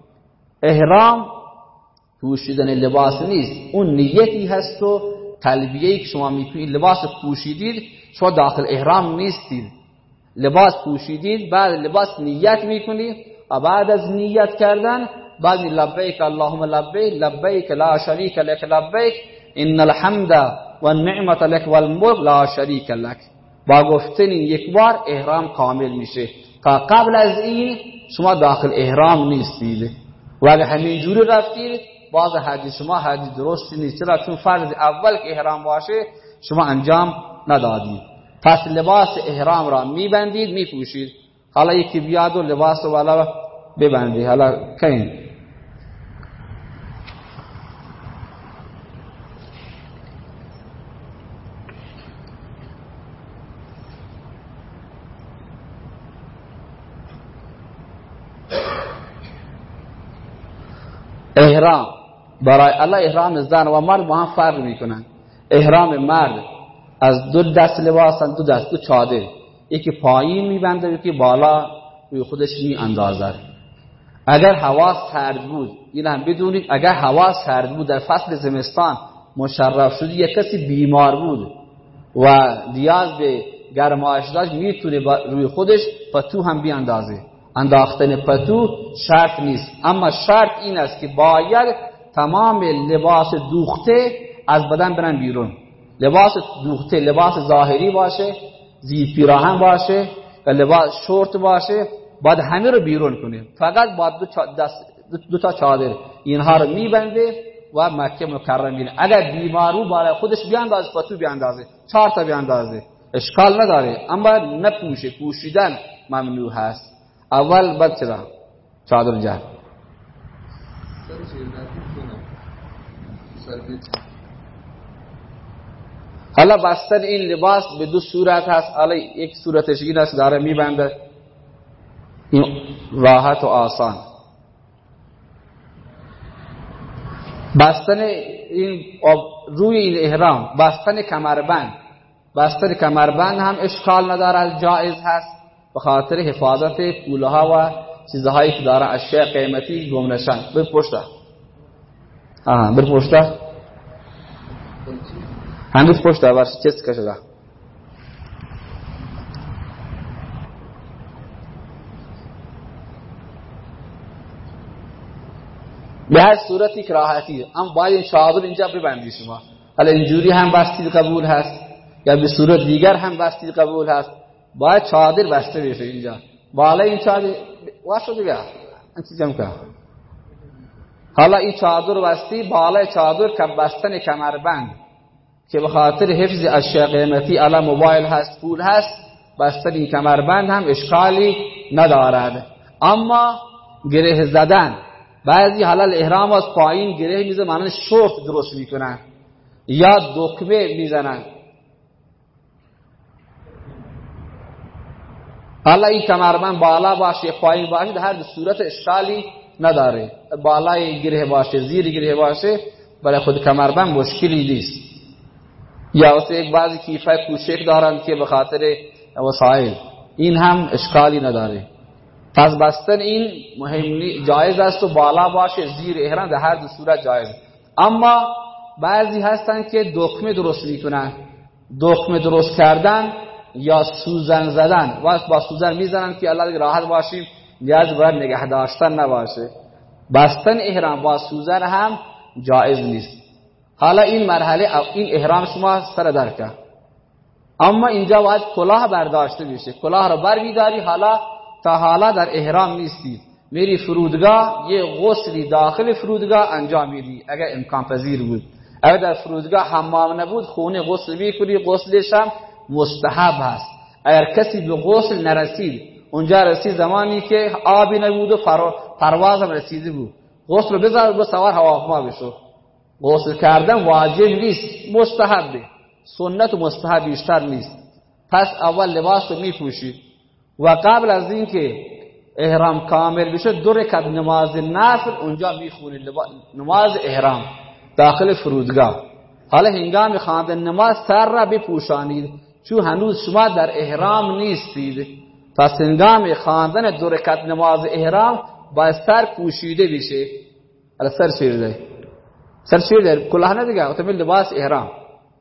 احرام پوشیدن لباس نیست. اون نیتی هست و تلبیه‌ای که شما می‌کنید لباس پوشیدید شما داخل احرام نیستید. لباس پوشیدید بعد لباس نیت می‌کنید و بعد از نیت کردن بعد لبیک اللهم لبیک لبیک لا شریک لك لبیک ان الحمد و النعمت لك والملك لا شریک لك با گفتن یک بار احرام کامل میشه. تا قبل از این شما داخل احرام نیستید. و اگه همینجوری رفتید باز حدیث شما حدیث درستی نیست. چرا؟ چون فرض اول که احرام باشه شما انجام ندادید. پس لباس احرام را میبندید میپوشید. حالا یکی بیاد و لباس والا ببندید حالا کین. احرام. برای الله احرام زن و مرد با هم فرق می‌کنن. احرام مرد از دو دست لباس دو دست دو چادر یکی پایین میبنده یکی بالا روی خودش می اندازد اگر هوا سرد بود این هم بدونید اگر هوا سرد بود در فصل زمستان مشرف شد یک کسی بیمار بود و نیاز به گرمایش داشت می‌تونه روی خودش پتو هم بیاندازه. انداختن پتو شرط نیست. اما شرط این است که باید تمام لباس دوخته از بدن برن بیرون. لباس دوخته لباس ظاهری باشه زیر پیراهن باشه و لباس شورت باشه باید همه رو بیرون کنه. فقط باید دو, دست دو تا چادر اینها رو میبنده و مکه مکرم میره. اگر بیمارو بالا خودش بیاندازه پتو بیاندازه چهار تا بیاندازه اشکال نداره. اما نپوشه پوشیدن ممنوع هست. اول بعد چرا؟ چادر جهر حالا بستن این لباس به دو صورت هست. حالا یک صورتش این است داره میبنده. راحت و آسان. بستن این روی این احرام بستن کمربند. بستن کمربند هم اشکال ندارد جایز هست. به خاطر حفاظت پوله ها و چیزهایی که داره اشیاء قیمتی گم نشن بر پشته آها بر پشته هنوز پشته برش چیز کشده به هر صورتی کراهتی اما باید این چادر اینجا ببندی شما. حالا اینجوری هم بستید قبول هست یا به صورت دیگر هم بستید قبول هست. باید چادر بسته بشه اینجا. بالا این چادر واسه دیگه انتی جمع کن حالا این چادر بستی بالا چادر که بستن کمربند. که به خاطر حفظ اشیاء قیمتی علا موبایل هست پول هست بستن این کمربند هم اشکالی ندارد. اما گره زدن. بعضی حلال احرام از پایین گره میزه معنی شورت درست می‌کنن. یا دکمه می‌زنن. حالا این کمربند بالا باشه پایین باشه در هر صورت اشکالی نداره. بالای گره باشه زیر گره باشه برای خود کمربند مشکلی نیست. یا واسه یک بعضی کیفه کوچک دارند که به خاطر وسایل. این هم اشکالی نداره. پس بستن این مهم جایز است و بالا باشه زیر احرام در هر صورت جایز. اما بعضی هستن که دکمه درست می‌کنن. دکمه درست کردن یا سوزن زدن. و با سوزن می‌زنن که الله راحت باشیم. نیاز باید نگه داشتن نباشه. بستن احرام با سوزن هم جایز نیست. حالا این مرحله این احرام شما سر درکه اما اینجا باید کلاه برداشته بشه. کلاه رو بر میداری حالا تا حالا در احرام نیستی. میری فرودگاه یه غسلی داخل فرودگاه انجام میدی. اگر امکان پذیر بود. اگر در فرودگاه حمام نبود خونه غسل می‌کنی غسلش هم مستحب هست. اگر کسی به غسل نرسید اونجا رسید زمانی که آبی نبود و پرواز هم رسیده بود. غسل بذار به سوار هواپیما بشو. غسل کردن واجب نیست مستحبه. سنت و مستحب بیشتر نیست. پس اول لباس رو میپوشید و قبل از اینکه احرام کامل بشه دو رکعت نماز نفل اونجا می‌خونید نماز احرام. داخل فرودگاه. حالا هنگام خواندن نماز سر را بپوشانید. چون هنوز شما در احرام نیستید. پس هنگام خواندن دو رکعت نماز احرام با سر پوشیده بشه سر شیرده سر شیرده کلاه ندیگه اتمیل لباس احرام.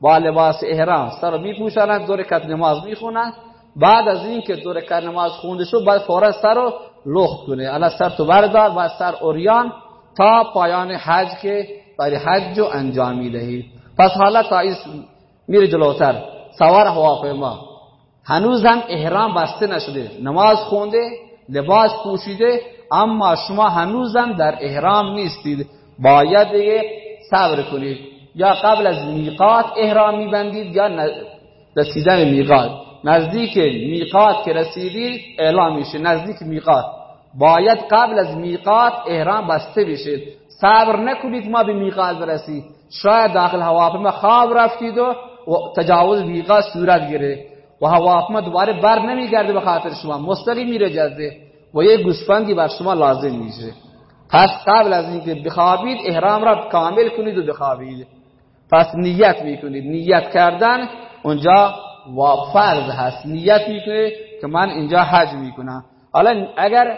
با لباس احرام سر میپوشانند دو رکعت نماز می‌خونند بعد از این که دو رکعت نماز خونده شد بعد فورا سر رو لخت کنه. الان سر تو بردار و سر اوریان تا پایان حج که برای حج رو انجام می‌دهید پس حالا تا میره جلوتر. سوار هواپیما هنوز هم احرام بسته نشده. نماز خونده لباس پوشیده اما شما هنوزم در احرام نیستید. باید دیگه صبر کنید. یا قبل از میقات احرام میبندید یا رسیدن میقات. نزدیک میقات که رسیدید اعلام میشه. نزدیک میقات. باید قبل از میقات احرام بسته بشید صبر نکنید ما به میقات برسید شاید داخل هواپیما خواب رفتید و تجاوز میقات صورت گیره و هواپیما دوباره بر نمیگرده به خاطر شما. مستقیم میره جده و یک گوسفندی بر شما لازم میشه. پس قبل از اینکه بخوابید احرام را کامل کنید و بخوابید. پس نیت می‌کنید. نیت کردن اونجا و فرض هست. نیت می‌کنه که من اینجا حج می‌کنم. حالا اگر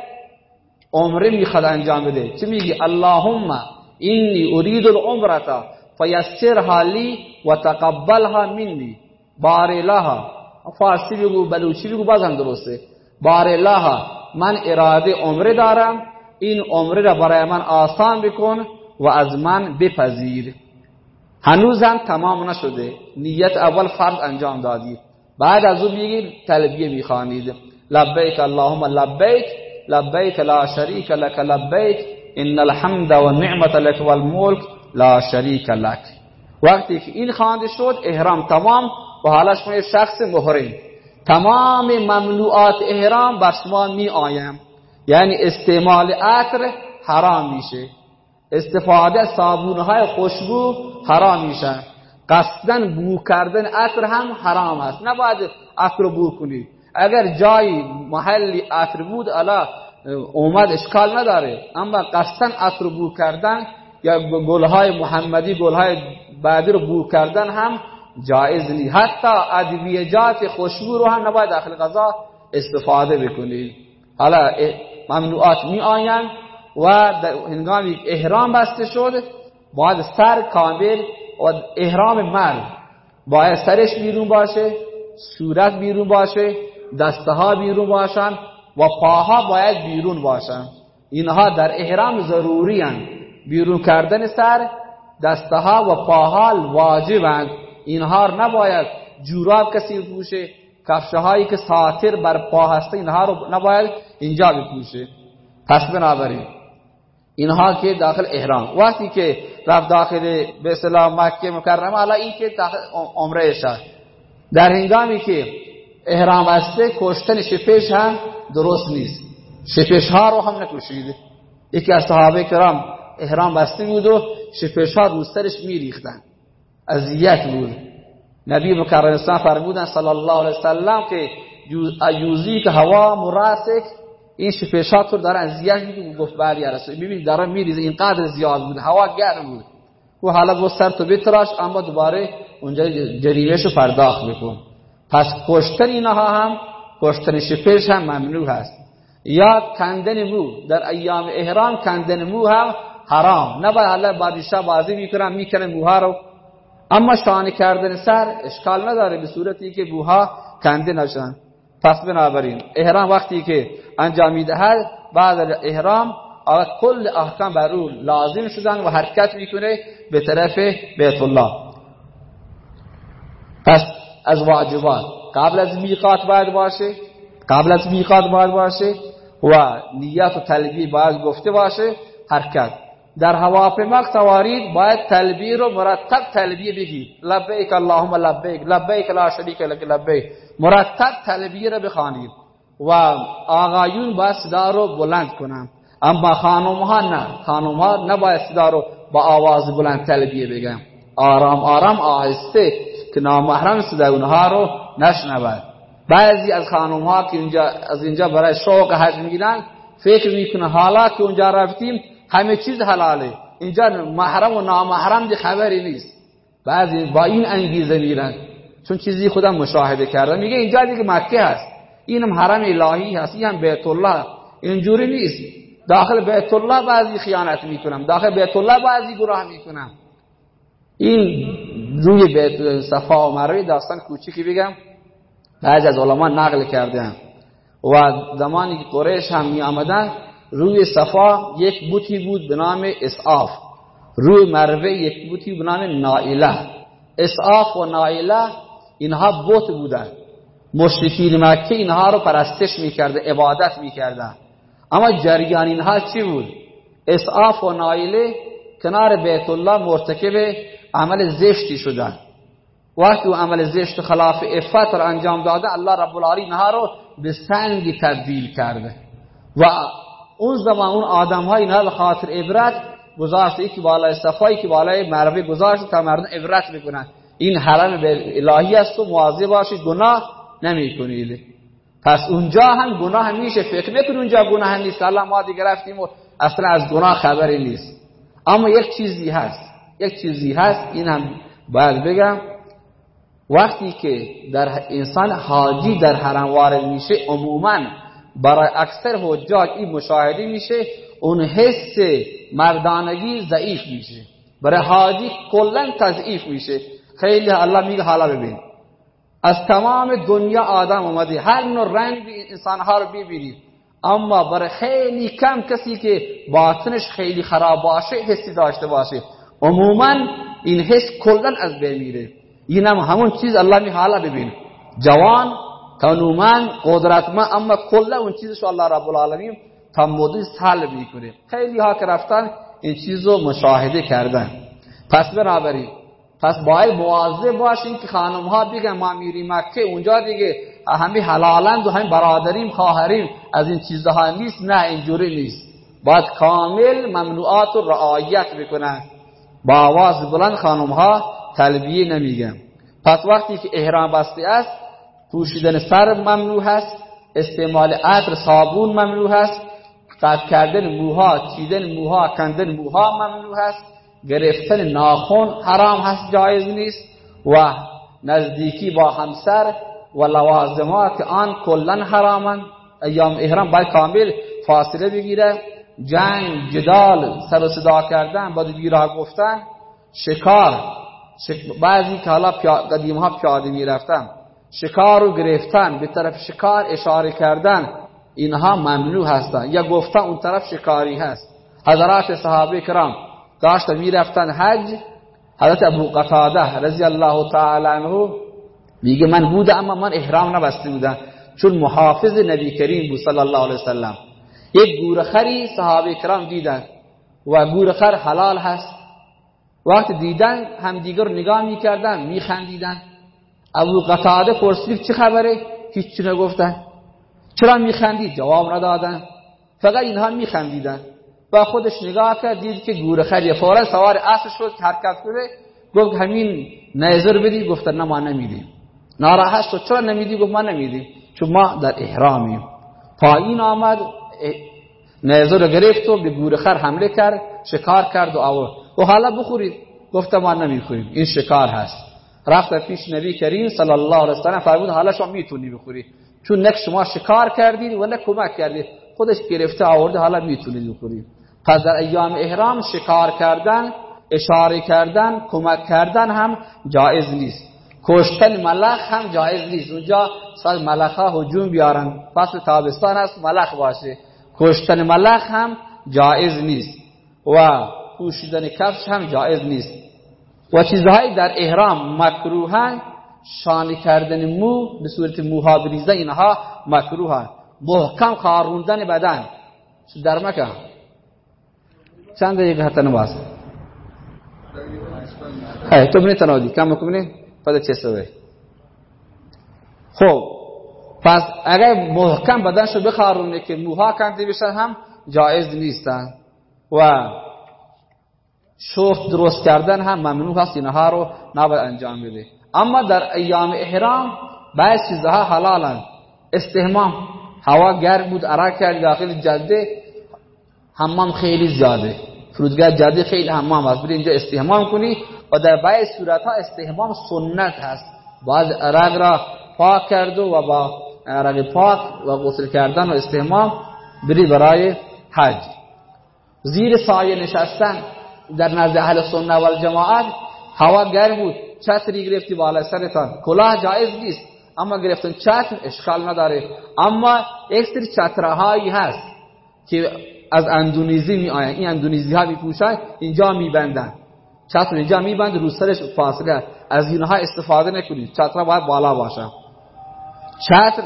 عمره می‌خواد انجام بده چه میگی؟ اللهم اینی ارید العمرتا فیسرها لی و تقبلها منی بار لها فارسی بگو بلوچی بگو باز هم درسته بار لها من اراده عمره دارم این عمره را برای من آسان بکن و از من بپذیر هنوز هم تمام نشده. نیت اول فرض انجام دادید بعد از اون میگید تلبیه می‌خوانید. لبیک اللهم لبیک لبیک لا شریک لك لبیک ان الحمد و نعمت لك والملك لا شریک لك وقتی که این خوانده شد احرام تمام و حالا شما شخص محرم. تمام ممنوعات احرام بر شما می آیم یعنی استعمال عطر حرام میشه. استفاده از صابونهای خوشبو حرام میشه. قصدن بو کردن عطر هم حرام است. نباید عطر بو کنی اگر جایی محلی عطر بود الا اومد اشکال نداره. اما قصدن عطر بو کردن یا گلهای محمدی گلهای بعدی رو بو کردن هم جایز نیست. حتی ادویجات خوشبو رو هم نباید داخل غذا استفاده بکنید حالا ممنوعات می آین و هنگامی احرام بسته شد باید سر کامل و احرام مرد باید سرش بیرون باشه صورت بیرون باشه دسته ها بیرون باشن و پاها باید بیرون باشن. اینها در احرام ضروری هن. بیرون کردن سر دسته ها و پاها واجبند. اینها نباید جوراب کسی بپوشه کفشه هایی که ساتر بر پا هسته اینها رو نباید اینجا بپوشه. پس بنابراین اینها که داخل احرام. وقتی که رفت داخل به اصطلاح مکه مکرمه حالا این که داخل عمره شد در هنگامی که احرام هسته کشتن شپش هم درست نیست. شپش ها رو هم نکشیده یکی از صحابه کرام احرام بسته بود و شپش رو سرش میریختن. اذیت بود. نبی مکرم اسلام فرمودن صلی الله علیه وسلم که یوزی که هوا مراسک این شپشات رو داره اذیت می‌کنه گفت بله یا رسول. ببین میریزه. اینقدر زیاد بود. هوا گرم بود. و حالا گفت سر تو بتراش اما دوباره اونجا جریمهشو پرداخت بکن. پس کشتن اینها هم کشتن شپش هم ممنوع هست. یا کندن مو. در ایام احرام کندن مو هم حرام. نباید حالا بادشاه بازی می‌کنن می‌کنن موها رو. اما شانه کردن سر اشکال نداره به صورتی که موها کنده نشن. پس بنابراین احرام وقتی که انجام می‌دهد بعد احرام کل احکام بر او لازم شدن و حرکت می‌کنه به طرف بیت الله. پس از واجبات قبل از میقات باید باشه قبل از میقات باید باشه و نیت و تلبیه باید گفته باشه حرکت. در هواپیما سوارید باید تلبیه رو مرتب تلبیه بگی. لبیک اللهم لبیک لبیک لا شریک لک لبیک. مرتب تلبیه رو بخوانید و آقایون باید صدا رو بلند کنن. اما خانم ها نه. خانم ها نباید صدا رو با آواز بلند تلبیه بگن. آرام آرام آهسته که نامحرم صدا اونها رو نشنود. بعضی از خانم ها که اینجا از اینجا برای شوق حج می‌گیرن فکر می‌کنه حالا که اونجا رفتیم همه چیز حلاله. اینجا محرم و نامحرم دی خبری نیست. بعضی با این انگیزه میرن. چون چیزی خودم مشاهده کردم. میگه اینجا دیگه مکه هست. اینم حرم الهی هست. این هم بیت الله اینجوری نیست. داخل بیت الله بعضی خیانت می‌کنم. داخل بیت الله بعضی گناه می‌کنم. این روی بیت صفا و مروه داستان کوچیکی بگم. بعضی از علما نقل کردن. و زمانی که قریش هم می آمدن روی صفا یک بوتی بود به نام اسعاف. روی مروه یک بوتی به نام نائله. اسعاف و نائله اینها بوت بودن. مشرکین مکه اینها رو پرستش می‌کرده عبادت می‌کردن. اما جریان اینها چی بود؟ اسعاف و نائله کنار بیت الله مرتکب عمل زشتی شدن. وقتی او عمل زشت خلاف افت را انجام داده الله رب العالمین اینها رو به سنگ تبدیل کرده. و اون زمان اون آدم های اینها به خاطر عبرت گذاشته که بالای صفایی که بالای مروه گذاشته تا مردم عبرت بکنن این حرم الهی است و مواظب باشید گناه نمی کنید پس اونجا هم گناه میشه. فکر نکن اونجا گناه نیست. الله ما دیگه رفتیم و اصلا از گناه خبری نیست. اما یک چیزی هست. یک چیزی هست. این هم باید بگم. وقتی که در انسان حاجی در حرم وارد میشه عموما برای اکثر حجاج این مشاهده میشه اون حس مردانگی ضعیف میشه. برای حاجی کلا تضعیف میشه. خیلی الله میگه حالا ببین. از تمام دنیا آدم اومده هر نوع رنگ انسانها رو ببینید. اما برای خیلی کم کسی که باطنش خیلی خراب باشه حسی داشته باشه. عموما این حس کلا از بین میره. اینم همون چیز الله می حالا ببین. جوان تنومن قدرتمند اما کلا اون چیزشو الله رب العالمین مدت سال می‌کنه خیلی ها که رفتن این چیز رو مشاهده کردن پس بنابراین پس باید مواظب باشیم که خانم ها بگن ما میریم مکه اونجا دیگه همه حلالند و همه برادریم خواهریم از این چیزها نیست نه اینجوری نیست باید کامل ممنوعات و رعایت بکنن با آواز بلند خانم ها تلبیه نمیگن پس وقتی که احرام بسته است پوشیدن سر ممنوع هست استعمال عطر صابون ممنوع هست قطع کردن موها چیدن موها کندن موها ممنوع هست گرفتن ناخون حرام هست جایز نیست و نزدیکی با همسر و لوازمات آن کلا حرامن. ایام احرام باید کامل فاصله بگیره. جنگ جدال سر و صدا کردن با بیراه گفتن شکار بعضی که حالا قدیم ها پیاده می رفتن شکار رو گرفتن به طرف شکار اشاره کردن اینها ممنوع هستن. یا گفتن اون طرف شکاری هست. حضرات صحابه کرام داشتن می رفتن حج. حضرت ابو قتاده رضی الله تعالی عنه میگه من بودم اما من احرام نبسته بودم. چون محافظ نبی کریم بود صلی الله علیه وسلم. یک گورخری صحابه کرام دیدن. و گورخر حلال هست. وقت دیدن همدیگر نگاه می‌کردن میخندیدن. ابو قتاده پرسید چه خبره هیچ نگفتن چرا میخندید جواب ندادن فقط اینها میخندیدن با خودش نگاه کرد دید که گورخری فورا سوار اسب شد حرکت کنه گفت همین نظر بدی گفتن نه ما نمیدیم ناراحت شد چرا نمیدی گفت ما نمیدیم چون ما در احرامیم پایین آمد نیزه رو گرفت و به گورخر حمله کرد شکار کرد و آورد و حالا بخورید گفت ما نمی‌خوریم این شکار هست رفت پیش نبی کریم صلی الله علیه وسلم فرمود حالا شما می‌تونی بخوری. چون نک شما شکار کردید و نه کمک کردید خودش گرفته آورده حالا می‌تونید بخورید پس در ایام احرام شکار کردن اشاره کردن کمک کردن هم جایز نیست. کشتن ملخ هم جایز نیست. اونجا سال ملخ ها هجوم بیارن. فصل تابستان هست ملخ باشه. کشتن ملخ هم جایز نیست. و پوشیدن کفش هم جایز نیست. و چیزهایی در احرام مکروهن شانی کردن مو به صورت موها بریزه اینها مکروهن. محکم خاروندن بدن. در مکه؟ چند دقیقه حتی نماز؟ تو بینی تنادی کم بکنی پس چه سوه خب پس اگر محکم بدنشو بخارونه که موها کنده بشن هم جایز نیستن. و شخص درست کردن هم ممنوع هست اینها رو نباید انجام بده اما در ایام احرام بعض چیزها حلالن. استهمام هوا گرم بود عرق کرد داخل جده حمام خیلی زیاده. فرودگاه جاده خیلی حمام هست بری اینجا استهمام کنی و در بعض صورت ها استهمام سنت هست. بعض عرق را پاک کرد و با عرق پاک و غسل کردن و استهمام بری برای حج. زیر سایه نشستن. در نزد اهل سنت و جماعت هوا گرم بود. چتری گرفتی بالا سرتان. کلاه جایز نیست. اما گرفتن چتر اشکال نداره. اما یک سری چترهایی هست که از اندونیزی می آین این اندونیزی ها می پوشن اینجا می بندن چتر اینجا می بند رو سرش فاصله از اینها استفاده نکنید. چتر باید بالا باشه چتر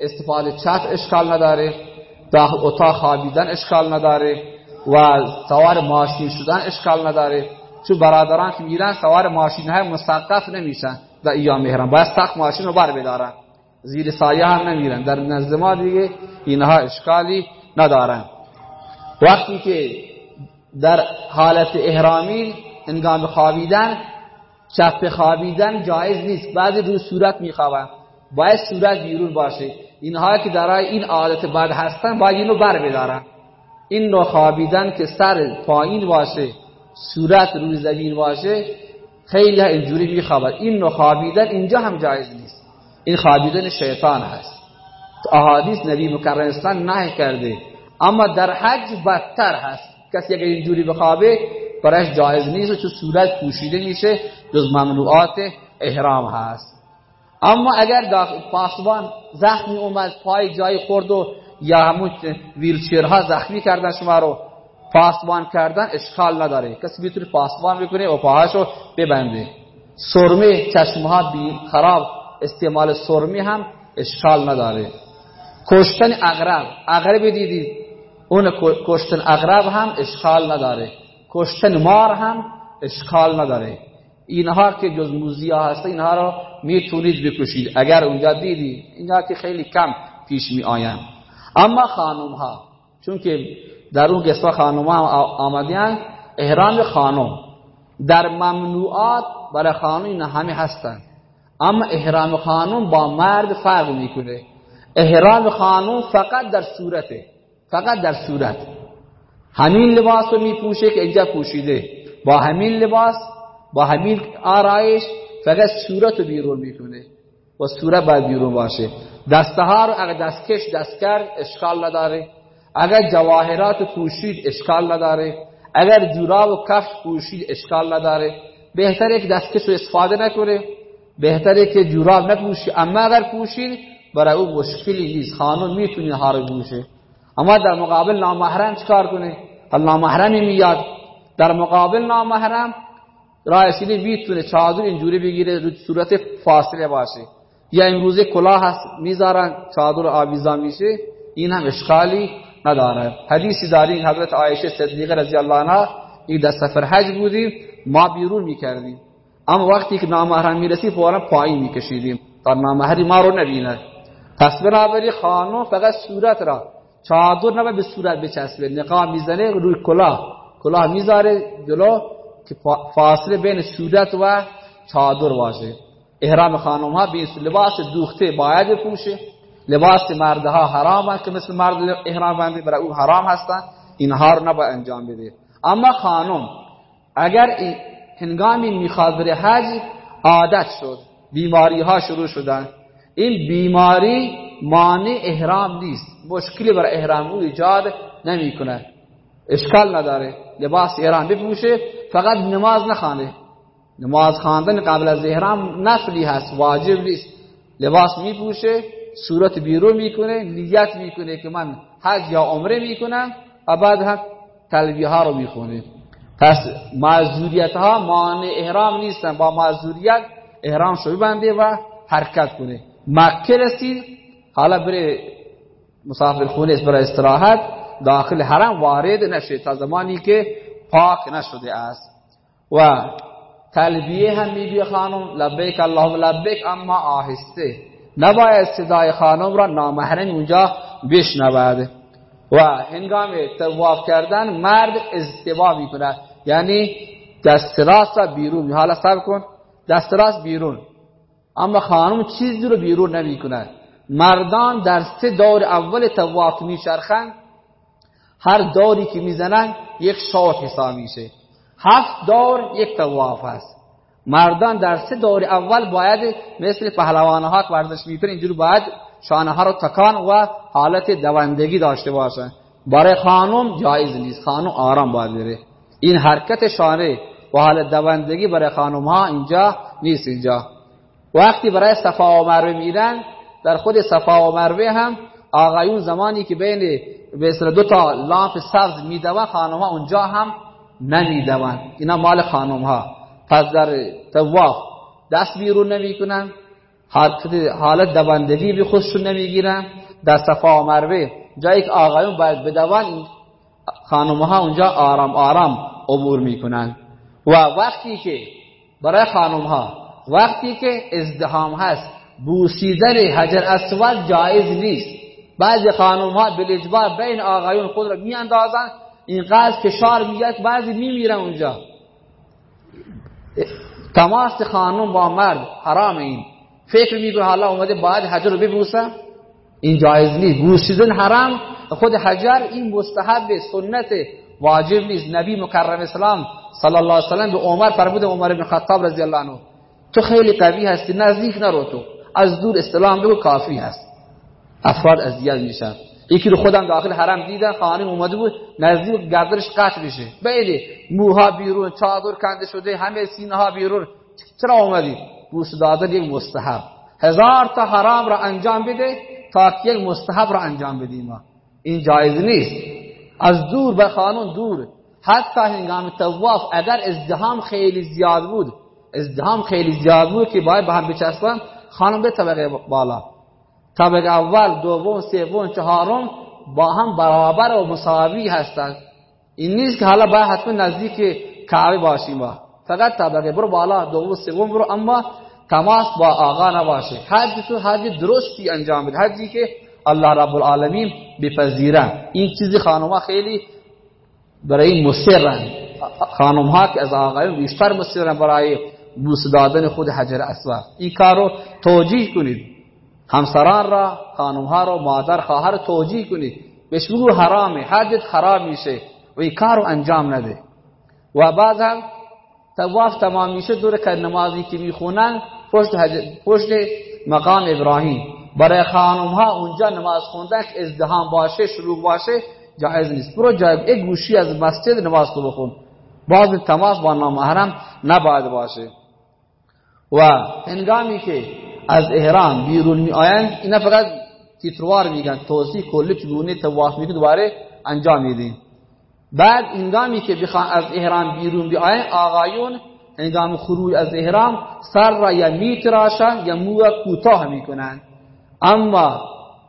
استفاده چتر اشکال نداره. داخل اتاق خوابیدن اشکال نداره. و سوار ماشین شدن اشکال نداره. چون برادران که میرن سوار ماشین های مسقف نمیشن در ایام مهران. باید سخت ماشین رو بر بدارن. زیر سایه هم نمیرن. در نزد ما دیگه اینها اشکالی ندارن. وقتی که در حالت احرامی انگام خوابیدن چپ خوابیدن جایز نیست. بعضی رو صورت میخوابن. باید صورت بیرون باشه. اینها که در این عادت بد هستن باید اینو بر بدارن. این نوع خوابیدن که سر پایین باشه صورت روی زمین باشه خیلی اینجوری میخوابد. این نوع خوابیدن اینجا هم جایز نیست. این خوابیدن شیطان هست. احادیث نبی مکرم اسلام نه کرده. اما در حج بدتر هست. کسی اگر اینجوری بخوابه برایش جایز نیست چون صورت پوشیده میشه جز ممنوعات احرام هست. اما اگر پاسبان زخمی اومد پای جای خورد و یا همون ویلچرها زخمی کردن شما رو پاسبان کردن اشکال نداره. کسی می‌تونه پاسبان بکنه و پاهاشو ببنده. سرمه چشمها خراب استعمال سرمه هم اشکال نداره. کشتن اغرب. اغرب دیدید اون کشتن اغرب هم اشکال نداره. کشتن مار هم اشکال نداره. اینها که جز موزیا هست اینها رو می‌تونید بکشید. اگر اونجا دیدی اینها که خیلی کم پیش می آین اما خانوم ها چون که در اون قصه خانوم ها آمدین احرام خانوم در ممنوعات برای خانوم این همه هستن اما احرام خانوم با مرد فرق می‌کنه. احرام خانوم فقط در صورته فقط در صورت. همین لباس رو میپوشه که اینجا پوشیده. با همین لباس با همین آرایش فقط صورت رو بیرون می‌کنه. و صورت باید بیرون باشه. دسته ها رو اگر دستکش دست کرد اشکال نداره. اگر جواهرات پوشید اشکال نداره. اگر جوراب و کفش پوشید اشکال نداره. بهتره که دستکش رو استفاده نکنه. بهتره که جوراب نپوشی. اما اگر پوشید برای او مشکلی نیست. خانون می‌تونه ها رو پوشه اما در مقابل نامحرم چکار کنه؟ نامحرمی میاد. در مقابل نامحرم رایسیلی می‌تونه چادر اینجوری بگیره رو صورت فاصله باشه. یا امروزه کلاه هست می‌ذارن چادر آویزا میشه این هم اشکالی نداره. حدیثی داریم حضرت عایشه صدیقه رضی الله عنها این در سفر حج بودیم ما بیرون می‌کردیم. اما وقتی که نامحرم می‌رسی فورا پایین میکشیدیم. تا نامحرم ما رو نبینه. پس بنابراین خانم فقط صورت را چادر نباید به صورت بچسبه. نقاب می‌زنه روی کلاه. کلاه می‌ذاره جلو که فاصله بین صورت و چادر باشه. احرام خانم ها به لباس دوخته باید بپوشه. لباس مردها حرام که مثل مرد احرام بنده برای او حرام هستن. اینها رو نباید انجام بده. اما خانم اگر هنگامی می‌خواد بره حج عادت شد. بیماری ها شروع شدن. این بیماری مانع احرام نیست. مشکلی برای احرام او ایجاد نمی‌کنه اشکال نداره. لباس احرام بپوشه فقط نماز نخانه نماز خواندن قبل از احرام نفلی هست. واجب نیست. لباس میپوشه صورت بیرون می‌کنه نیت می‌کنه که من حج یا عمره می‌کنم و بعد هم تلبیه ها رو می‌خونه. پس معذوریت ها مانع احرام نیستن. با معذوریت احرام شو بنده و حرکت کنه. مکه رسید. حالا بره مسافر خونه برای استراحت. داخل حرم وارد نشه تا زمانی که پاک نشده است. و تلبیه هم میگه خانم؟ لبیک اللهم لبیک اما آهسته. نباید صدای خانم را نامحرم اونجا بشنود. و هنگام تواف کردن مرد استوا می‌کنه یعنی دست راست را بیرون. حالا سب کن. دست راست بیرون. اما خانم چیزی رو بیرون نمی‌کنه مردان در سه دور اول تواف میچرخند. هر دوری که می‌زنن یک شوط حساب میشه. هفت دور یک تواف هست. مردان در سه دور اول باید مثل پهلوان ها که ورزش می‌کنن اینجور باید شانه ها رو تکان و حالت دوندگی داشته باشن برای خانم جایز نیست. خانم آرام باید بره. این حرکت شانه و حالت دوندگی برای خانم ها اینجا نیست اینجا. وقتی برای صفا و مروه میرن در خود صفا و مروه هم آقایون زمانی که بین به دو تا لامپ سبز میدون خانم ها اونجا هم نمیدون اینا مال خانم ها پس در تواف دست بیرون نمی‌کنن. حالت دوندگی بی خودشون نمی‌گیرن. در صفا و مروه جایی که آقایون باید بدون خانم ها اونجا آرام آرام عبور می‌کنن. و وقتی که برای خانم ها وقتی که ازدهام هست بوسیدن حجر اسود جایز نیست. بعضی خانم ها بالاجبار بین آقایون خود را می اندازن اینقدر کشار میگه بعضی میمیرن اونجا. تماس خانم با مرد حرام این. فکر می‌کنه حالا اومده باید حجر رو ببوسم این جایز نیست. بوسیدن حرام. خود حجر این مستحب سنت واجب نیست. نبی مکرم اسلام صلی الله علیه وسلم به عمر فرمود عمر بن خطاب رضی الله عنه تو خیلی قوی هستی نزدیک نرو تو. از دور اسلام بگو کافی هست. افراد اذیت میشن. یکی رو خودم داخل حرم دیدن خانم اومده بود نزدیک گردرش قطع بشه بله موها بیرون چادر کنده شده همه سینه ها بیرون. چرا اومدی؟ بوس دادن یک مستحب. هزار تا حرام را انجام بده تا یک مستحب را انجام بدیم ما. این جایز نیست. از دور به خانون دور. حتی هنگام تواف اگر ازدهام خیلی زیاد بود ازدهام خیلی زیاد بود که باید به هم بچسبن خانم به طبقه بالا. طبقه اول دوم سوم چهارم با هم برابر و مساوی هستند. این نیست که حالا باید حتما نزدیک کعبه باشیم با. فقط طبقه. برو بالا دوم سوم برو. اما تماس با آقا نباشه. حج تو حج درستی انجام بده. حجی که الله رب العالمین بپذیره. این چیزی خانم خیلی برای این خانم ها که از آقایون بیشتر مصرن برای بوس دادن خود حجر اسود. این کارو توجیه کنید. همسران را خانم ها را مادر خواهر توجیه کنید. بهش بگو حرامه حجت خراب میشه و این کار انجام نده. و بعد هم تواف تمام میشه دور که نمازی که می‌خونن پشت, پشت مقام ابراهیم. برای خانم ها اونجا نماز خوندن که ازدهام باشه شروع باشه جایز نیست. برو جای یک گوشی از مسجد نماز تو بخون. باز تماس با نامحرم نباید باشه. و هنگامی که از احرام بیرون می آیند اینا فقط تیتروار میگن توضیح کلی چگونه تواف می‌کنه دوباره انجام میدین. بعد هنگامی که بخوان از احرام بیرون بیاین آقایون هنگام خروج از احرام سر را یا میتراشن یا مو کوتاه می‌کنن. اما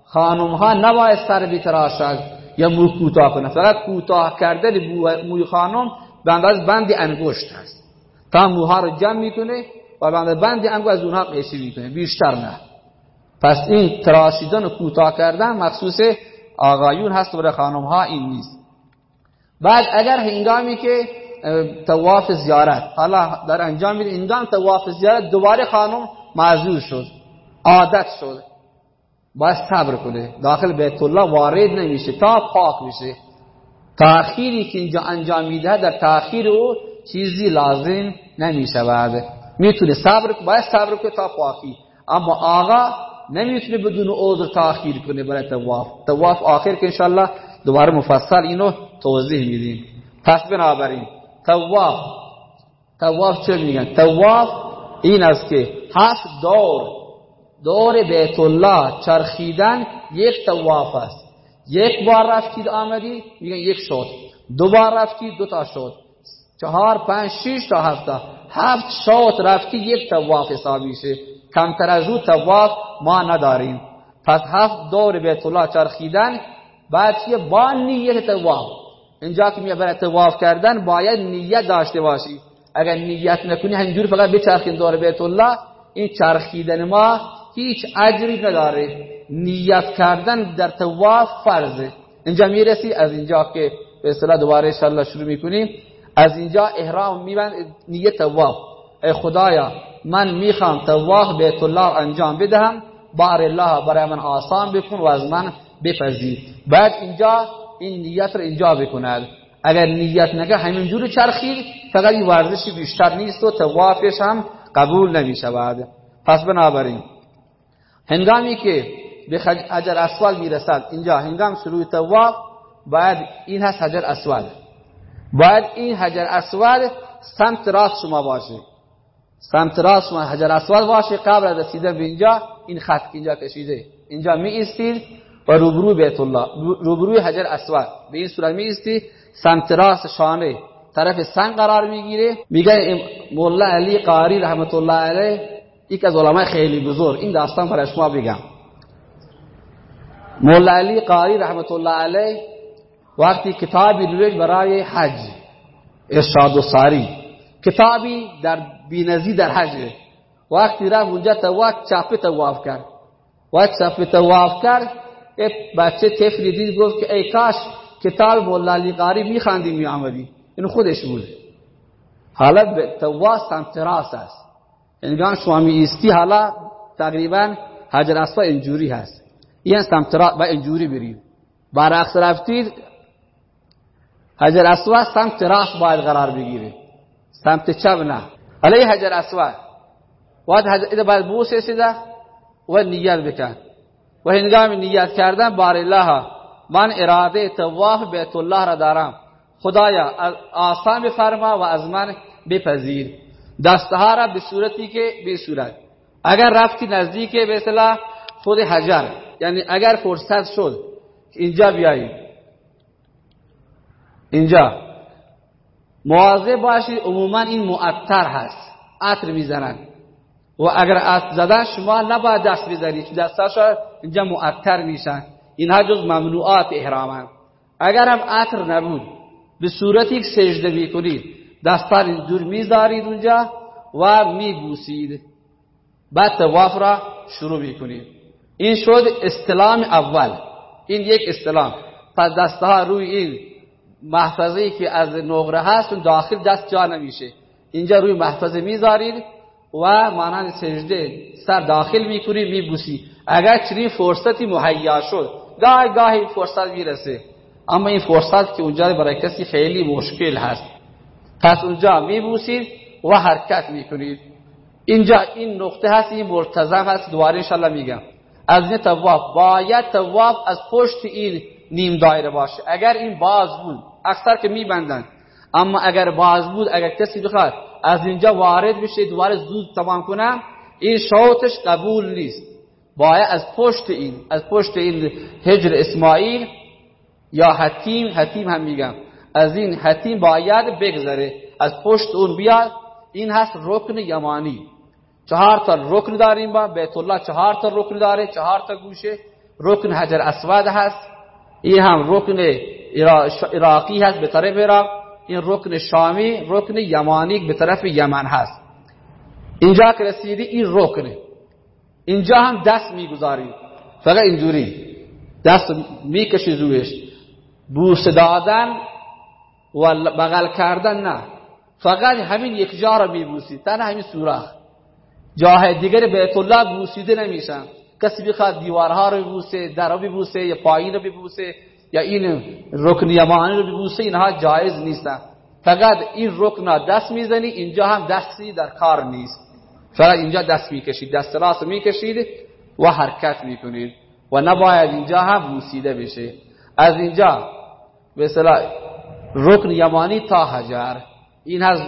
خانم ها نباید سر بیتراشن یا مو کوتاه کنن. فقط کوتاه کردن موی خانم به انداز بند انگشت هست. تا موها رو جمع می‌کنه و بند بند انگشت از اونها قیسی می‌کنه بیشتر نه. پس این تراشیدن و کوتاه کردن مخصوص آقایون هست برای خانم ها این نیست. بعد اگر هنگامی که تواف زیارت حالا در انجام میده هنگام تواف زیارت دوباره خانم معذور شد عادت شد باید صبر کنه. داخل بیت الله وارد نمیشه تا پاک میشه. تاخیری که اینجا انجام میده در تاخیر او چیزی لازم نمیشه بعد می‌تونه صبر باید صبر کنه تا پاکی اما آقا نمی‌تونه بدون عذر تاخیر کنه برای تواف تواف آخر که انشالله دوباره مفصل اینو توضیح میدیم. پس بنابراین تواف تواف چه میگن؟ تواف این است که هفت دور دور بیت الله چرخیدن یک تواف است. یک بار رفتید آمدی میگن یک شد. دو بار رفتید دو تا شد. چهار پنج شش تا هفته هفت شوط رفتی یک تواف حسابی میشه. کمتر از او تواف ما نداریم. پس هفت دور بیت الله چرخیدن بعد چیه با نیت تواف اینجا که میگه برای تواف کردن باید نیت داشته باشی. اگر نیت نکنی همینجور فقط بچرخین دور بیت الله این چرخیدن ما هیچ اجری نداره. نیت کردن در تواف فرضه. اینجا می‌رسی از اینجا که به اصطلاح دوباره انشاءالله شروع می‌کنیم. از اینجا احرام میبند. نیت تواف. ای خدایا من می‌خوام تواف بیت الله انجام بدهم. بار الله برای من آسان بکن و از من بپذیر. بعد اینجا این نیت رو اینجا بکند. اگر نیت نگه همینجور چرخید فقط این ورزشی بیشتر نیست و توافش هم قبول نمیشه بعد پس بنابراین هنگامی که به حجر اسود می‌رسد اینجا هنگام شروع تواف باید این هست حجر اسود. باید این حجر اسود سمت راست شما باشه. سمت راست شما حجر اسود باشه قبل از رسیدن به اینجا این خط اینجا کشیده. اینجا می ایستید و روبرو بیت الله روبروی حجر اسود. به این صورت می ایستی سمت راست شانه. طرف سنگ قرار می‌گیره. میگه مولا علی قاری رحمت الله علیه یک از علمای خیلی بزرگ. این داستان برای شما بگم. مولا علی قاری رحمت الله علیه وقتی کتابی روش برای حج ارشاد و ساری. کتابی در بینزی در حج. وقتی رفت اونجا تواف چاپه تواف کرد. وقت چاپه تواف کرد یک بچه تفلی دید گفت که ای کاش کتاب مولا قاری میخاندی میآمدی. این خودش بود. حالا تواف سمت راست است. انگان شما می ایستی حالا تقریبا حجر اسفا اینجوری هست. این سمت راست با اینجوری برید برعکس رفتید حجر اسود سمت راست باید قرار بگیره سمت چپ نه علی حجر اسود وقت حجر باید بوسه سیده و نیت بکن و هنگام نیت کردن بار الله من اراده تواف بیت الله را دارم خدایا آسان بفرما و از من بپذیر دستها را به صورتی که به صورت اگر رفتی نزدیک به خود حجر یعنی اگر فرصت شد اینجا بیایی اینجا. مواظب باشید عموما این معطر هست. عطر می‌زنن. و اگر عطر زدن شما نباید دست بزنید دستاشا اینجا معطر میشن. اینها جز ممنوعات احرامن. اگر هم عطر نبود به صورتی که سجده می‌کنید. دستار اینجور می‌ذارید اونجا و میبوسید. بعد تواف را شروع می‌کنید. این شد استلام اول. این یک استلام. پس دستها روی این محفظه که از نقره هست داخل دست جا نمیشه. اینجا روی محفظه می‌ذارید و مانند سجده سر داخل می‌کنید میبوسی اگر چنین فرصتی مهیا شد گاهی گاهی فرصت می‌رسه. اما این فرصت که اونجا برای کسی خیلی مشکل هست. پس اونجا میبوسید و حرکت می‌کنید. اینجا این نقطه هست این مرتضم هست دوباره انشالله میگم. از این تواف باید تواف از پشت این نیم دایره باشه. اگر این باز بود اکثر که میبندن. اما اگر باز بود اگر کسی بخواد از اینجا وارد بشه دوباره زود تمام کنه این شوتش قبول نیست. باید از پشت این از پشت این هجر اسماعیل یا حتیم حتیم هم میگم. از این حتیم باید بگذره. از پشت اون بیاد. این هست رکن یمانی. چهار تا رکن داریم با. بیت الله چهار تا رکن داره چهار تا گوشه. رکن حجر اسود هست. این هم رکن عراقی هست به طرف عراق این رکن شامی رکن یمانی به طرف یمن هست اینجا که رسیدی این رکنه اینجا هم دست می‌گذاری. فقط اینجوری. دست می‌کشی زویش. بوس دادن و بغل کردن نه. فقط همین یک جا را میبوسی. تنها همین سوراخ. جاه دیگر بیت الله بوسیده نمیشن. کسی بخواد دیوارها رو ببوسه در رو ببوسه یا پایین رو ببوسه یا این رکن یمانی رو ببوسه اینها جایز نیستن. فقط این رکن دست می‌زنی اینجا هم دستی در کار نیست. فقط اینجا دست می‌کشید دست راست می‌کشید و حرکت می‌کنید. و نباید اینجا هم بوسیده بشه. از اینجا به اصطلاح رکن یمانی تا حجر. این هست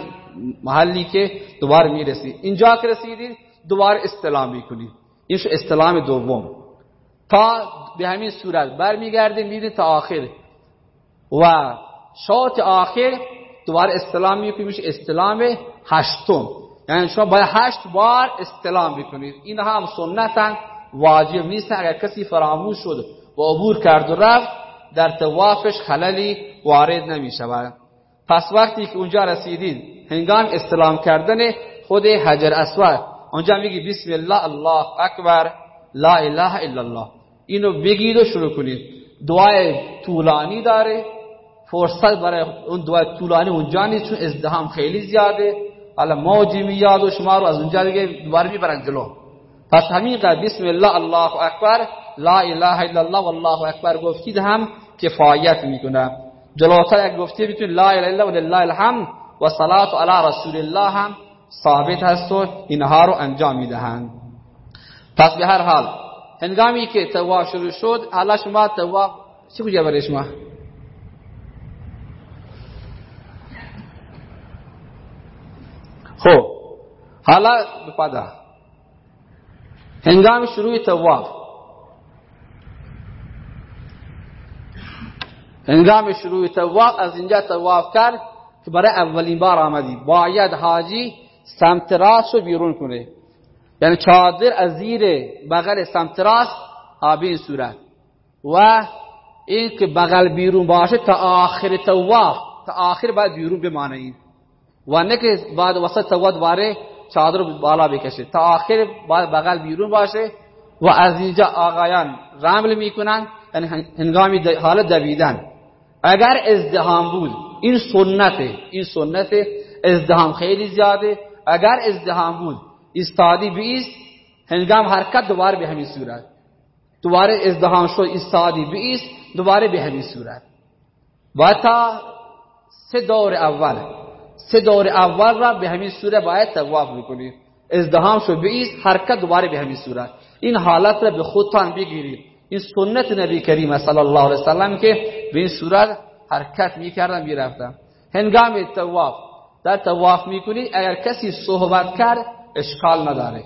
محلی که دوباره می‌رسید. اینجا که رسیدید دوباره استلام می‌کنید. این شو استلام دوم. تا به همین صورت برمیگردید میرید تا آخر. و شوط آخر دوباره استلام می‌کنید میشه استلام هشتم. یعنی شما باید هشت بار استلام بکنید. این هم سنتا واجب نیست. اگر کسی فراموش شد و عبور کرد و رفت در توافش خللی وارد نمی شود پس وقتی که اونجا رسیدید هنگام استلام کردن خود حجر اسود اونجا میگی بسم الله الله اکبر لا اله الا الله اینو بگید و شروع کنید دعای طولانی داره فرصت برای اون دعای طولانی اونجا نیست چون ازدهام خیلی زیاده حالا موجی میاد و شما رو از اونجا دیگه دوباره می‌برن جلو پس همین بسم الله الله اکبر لا اله الا الله والله اکبر گفتید هم کفایت می‌کنه جلوتر یک گفتی می‌تونید لا اله الا الله الحمد و صلات علی رسول الله هم ثابت هست و اینها رو انجام می‌دهند. پس به هر حال هنگامی که تواف شروع شد حالا شما تواف چی کجا برای شما؟ خب حالا بپدا هنگام شروع تواف هنگام شروع تواف از اینجا تواف کرد که برای اولین بار آمدی. باید حاجی سمت راست رو بیرون کنه. یعنی چادر از زیر بغل سمت راست آبین صورت. و این که بغل بیرون باشه تا آخر تواف. تا آخر باید بیرون بمانه و نه که بعد وسط تواف باره چادر رو بالا بکشه. تا آخر باید بغل بیرون باشه. و از اینجا آقایان رمل می‌کنن یعنی هنگامی حالت دویدن. اگر ازدهام بود این سنته این سنت ازدهام خیلی زیاده. اگر ازدهام بود استادی بیست هنگام حرکت دوباره به همین صورت. دوباره ازدهام شد استادی بیست دوباره به همین صورت. و تا سه دور اول. سه دور اول را به همین صورت باید تواف بکنید ازدهام شد بیست حرکت دوباره به همین صورت. این حالت را به خودتان بگیرید. این سنت نبی کریم صلی الله علیه وسلم که به این صورت حرکت می‌کردن می‌رفتن هنگام تواف در تواف می‌کنی اگر کسی صحبت کرد اشکال نداره.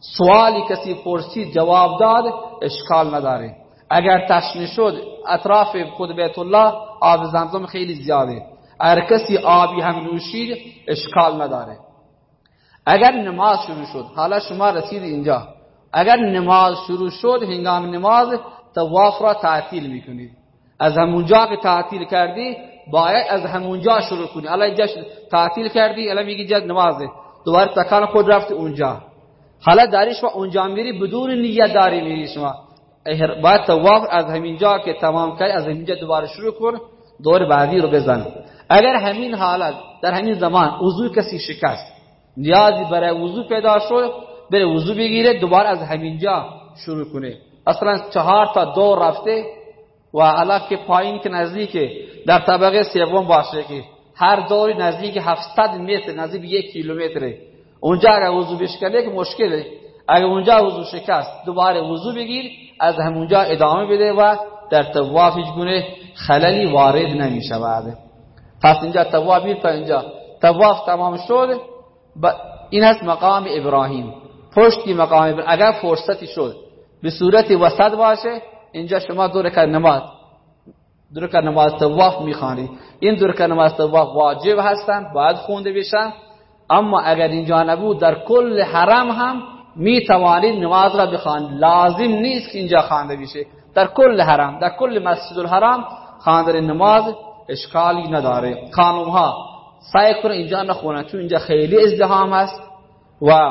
سوالی کسی پرسید جواب داد اشکال نداره. اگر تشنه شد اطراف خود بیت الله آب زمزم خیلی زیاده. اگر کسی آبی هم نوشید اشکال نداره. اگر نماز شروع شد حالا شما رسید اینجا. اگر نماز شروع شد هنگام نماز تواف را تعطیل می‌کنید. از همونجا که تعطیل کردی باید از همونجا شروع کنی. الان اینجا تعطیل کردی الان میگی جد نمازه دوباره تکان خود رفت اونجا. حالا داری شما اونجا میری بدون نیت داری میری شما. باید تواف از همینجا که تمام کردی از همینجا دوباره شروع کن دور بعدی رو بزن. اگر همین حالت در همین زمان وضو کسی شکست نیازی برای وضو پیدا شد بره وضو بگیره دوباره از همینجا شروع کنه. اصلا چهار تا دو رفته و علا که پایین که نزدیک در طبقه سوم باشه که هر دوری نزدیک 700 متر نزدیک یک کیلومتره اونجا اگر وضو بشکنه که مشکله اگر اونجا وضو شکست دوباره وضو بگیر از همونجا ادامه بده و در هیچ گونه خللی وارد نمیشه پس اینجا بیر تا اینجا. طواف تمام شد. این هست مقام ابراهیم. پشتی مقام ابراهیم. اگر فرصتی شد به صورت وسط باشه اینجا شما دو رکعت نماز دو رکعت نماز طواف می‌خوانی این دو رکعت نماز طواف واجب هستن باید خونده بشن. اما اگر اینجا نبود در کل حرم هم می توانید نماز را بخوان لازم نیست که اینجا خوانده بشه در کل حرم در کل مسجد الحرام خواندن نماز اشکالی نداره. خانم ها سعی کنه اینجا نخونن چون اینجا خیلی ازدهام هست و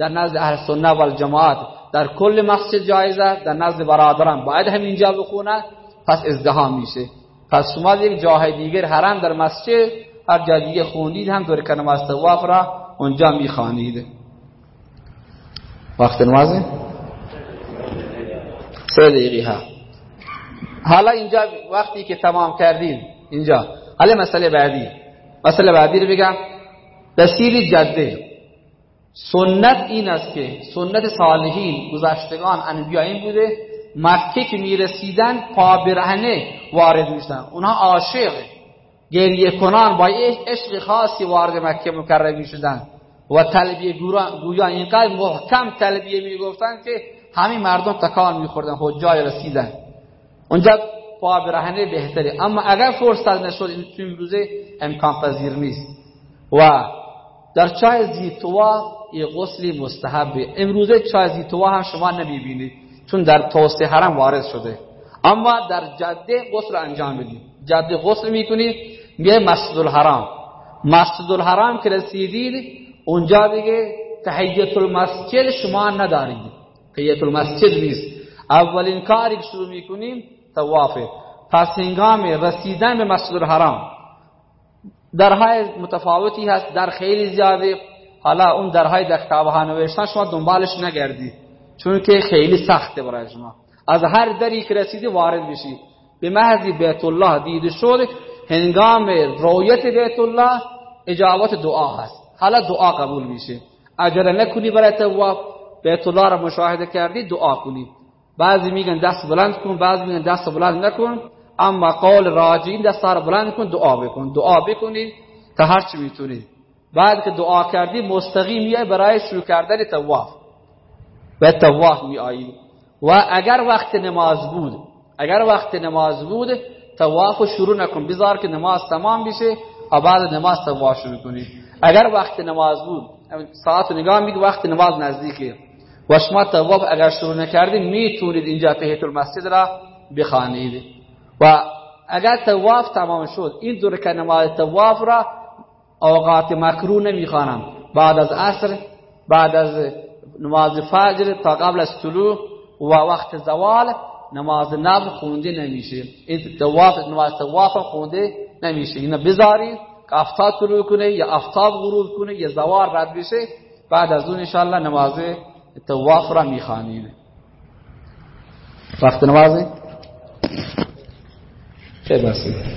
در نزد اهل سنت و الجماعت در کل مسجد جایزه در نزد برادران. باید هم اینجا بخونن پس ازدهام میشه. پس شما یک جای دیگر حرم در مسجد هر جای دیگه خوندید هم دور از تواف را اونجا می‌خوانید. وقت نمازه؟ سه دقیقی ها. حالا اینجا وقتی که تمام کردیم اینجا. حالا مسئله بعدی. مسئله بعدی رو بگم. دسیل جده سنت این است که سنت صالحین گذشتگان انبیا این بوده مکه که می‌رسیدن پا برهنه وارد می‌شدن اونها عاشق گریه کنان با عشق خاصی وارد مکه مکرم می‌شدن. و تلبیه گویا اینقدر محکم تلبیه می‌گفتن که همین مردم تکان میخوردن حجای رسیدن. اونجا پا برهنه بهتره. اما اگر فرصت نشد این روزه امکان پذیر نیست. و در چای زیتوا یه غسلی مستحبه امروزه چای زیتوا هم شما نمی‌بینید چون در توسعه حرم وارد شده. اما در جده غسل انجام بدید جده غسل می‌کنید میه مسجد الحرام مسجد الحرام که رسیدید اونجا دیگه تحییت المسجد شما ندارید. تحییت المسجد نیست. اولین کاری که شروع می‌کنیم توافه پس هنگام رسیدن به مسجد الحرام درهای متفاوتی هست در خیلی زیاده حالا اون درهای در نوشتن شما دنبالش نگردید چون که خیلی سخته برای شما. از هر دری که رسیدی وارد بشید به محض بیت الله دیده شد هنگام رویت بیت الله اجابت دعا هست. حالا دعا قبول میشه. اگر نکنی برای تواب بیت الله را مشاهده کردی دعا کنی. بعضی میگن دست بلند کن بعضی میگن دست بلند نکن. اما قول راجین دست را بلند کن دعا بکن دعا بکنید تا هر چی می‌تونید بعد که دعا کردی مستقیم میای برای شروع کردن تواف به تواف می و اگر وقت نماز بود اگر وقت نماز بود تواف شروع نکن بذار که نماز تمام بشه و بعد نماز تواف شروع کنید اگر وقت نماز بود ساعت نگاه میگه وقت نماز نزدیکه و شما تواف اگر شروع نکردید می‌تونید اینجا تحیت المسجد را بخوانید و اگر تواف تمام شد این دور که نماز تواف را اوقات مکرو نمی‌خوانم. بعد از عصر بعد از نماز فجر تا قبل از طلوع و وقت زوال نماز نفل خونده نمیشه. این تواف نماز تواف خونده نمیشه. اینا بذارید که افتاد طلوع کنه یا افتاب غروب کنه یا زوال رد بشه بعد از اون انشاءالله نماز تواف را می‌خوانید وقت نمازه خیلی بسید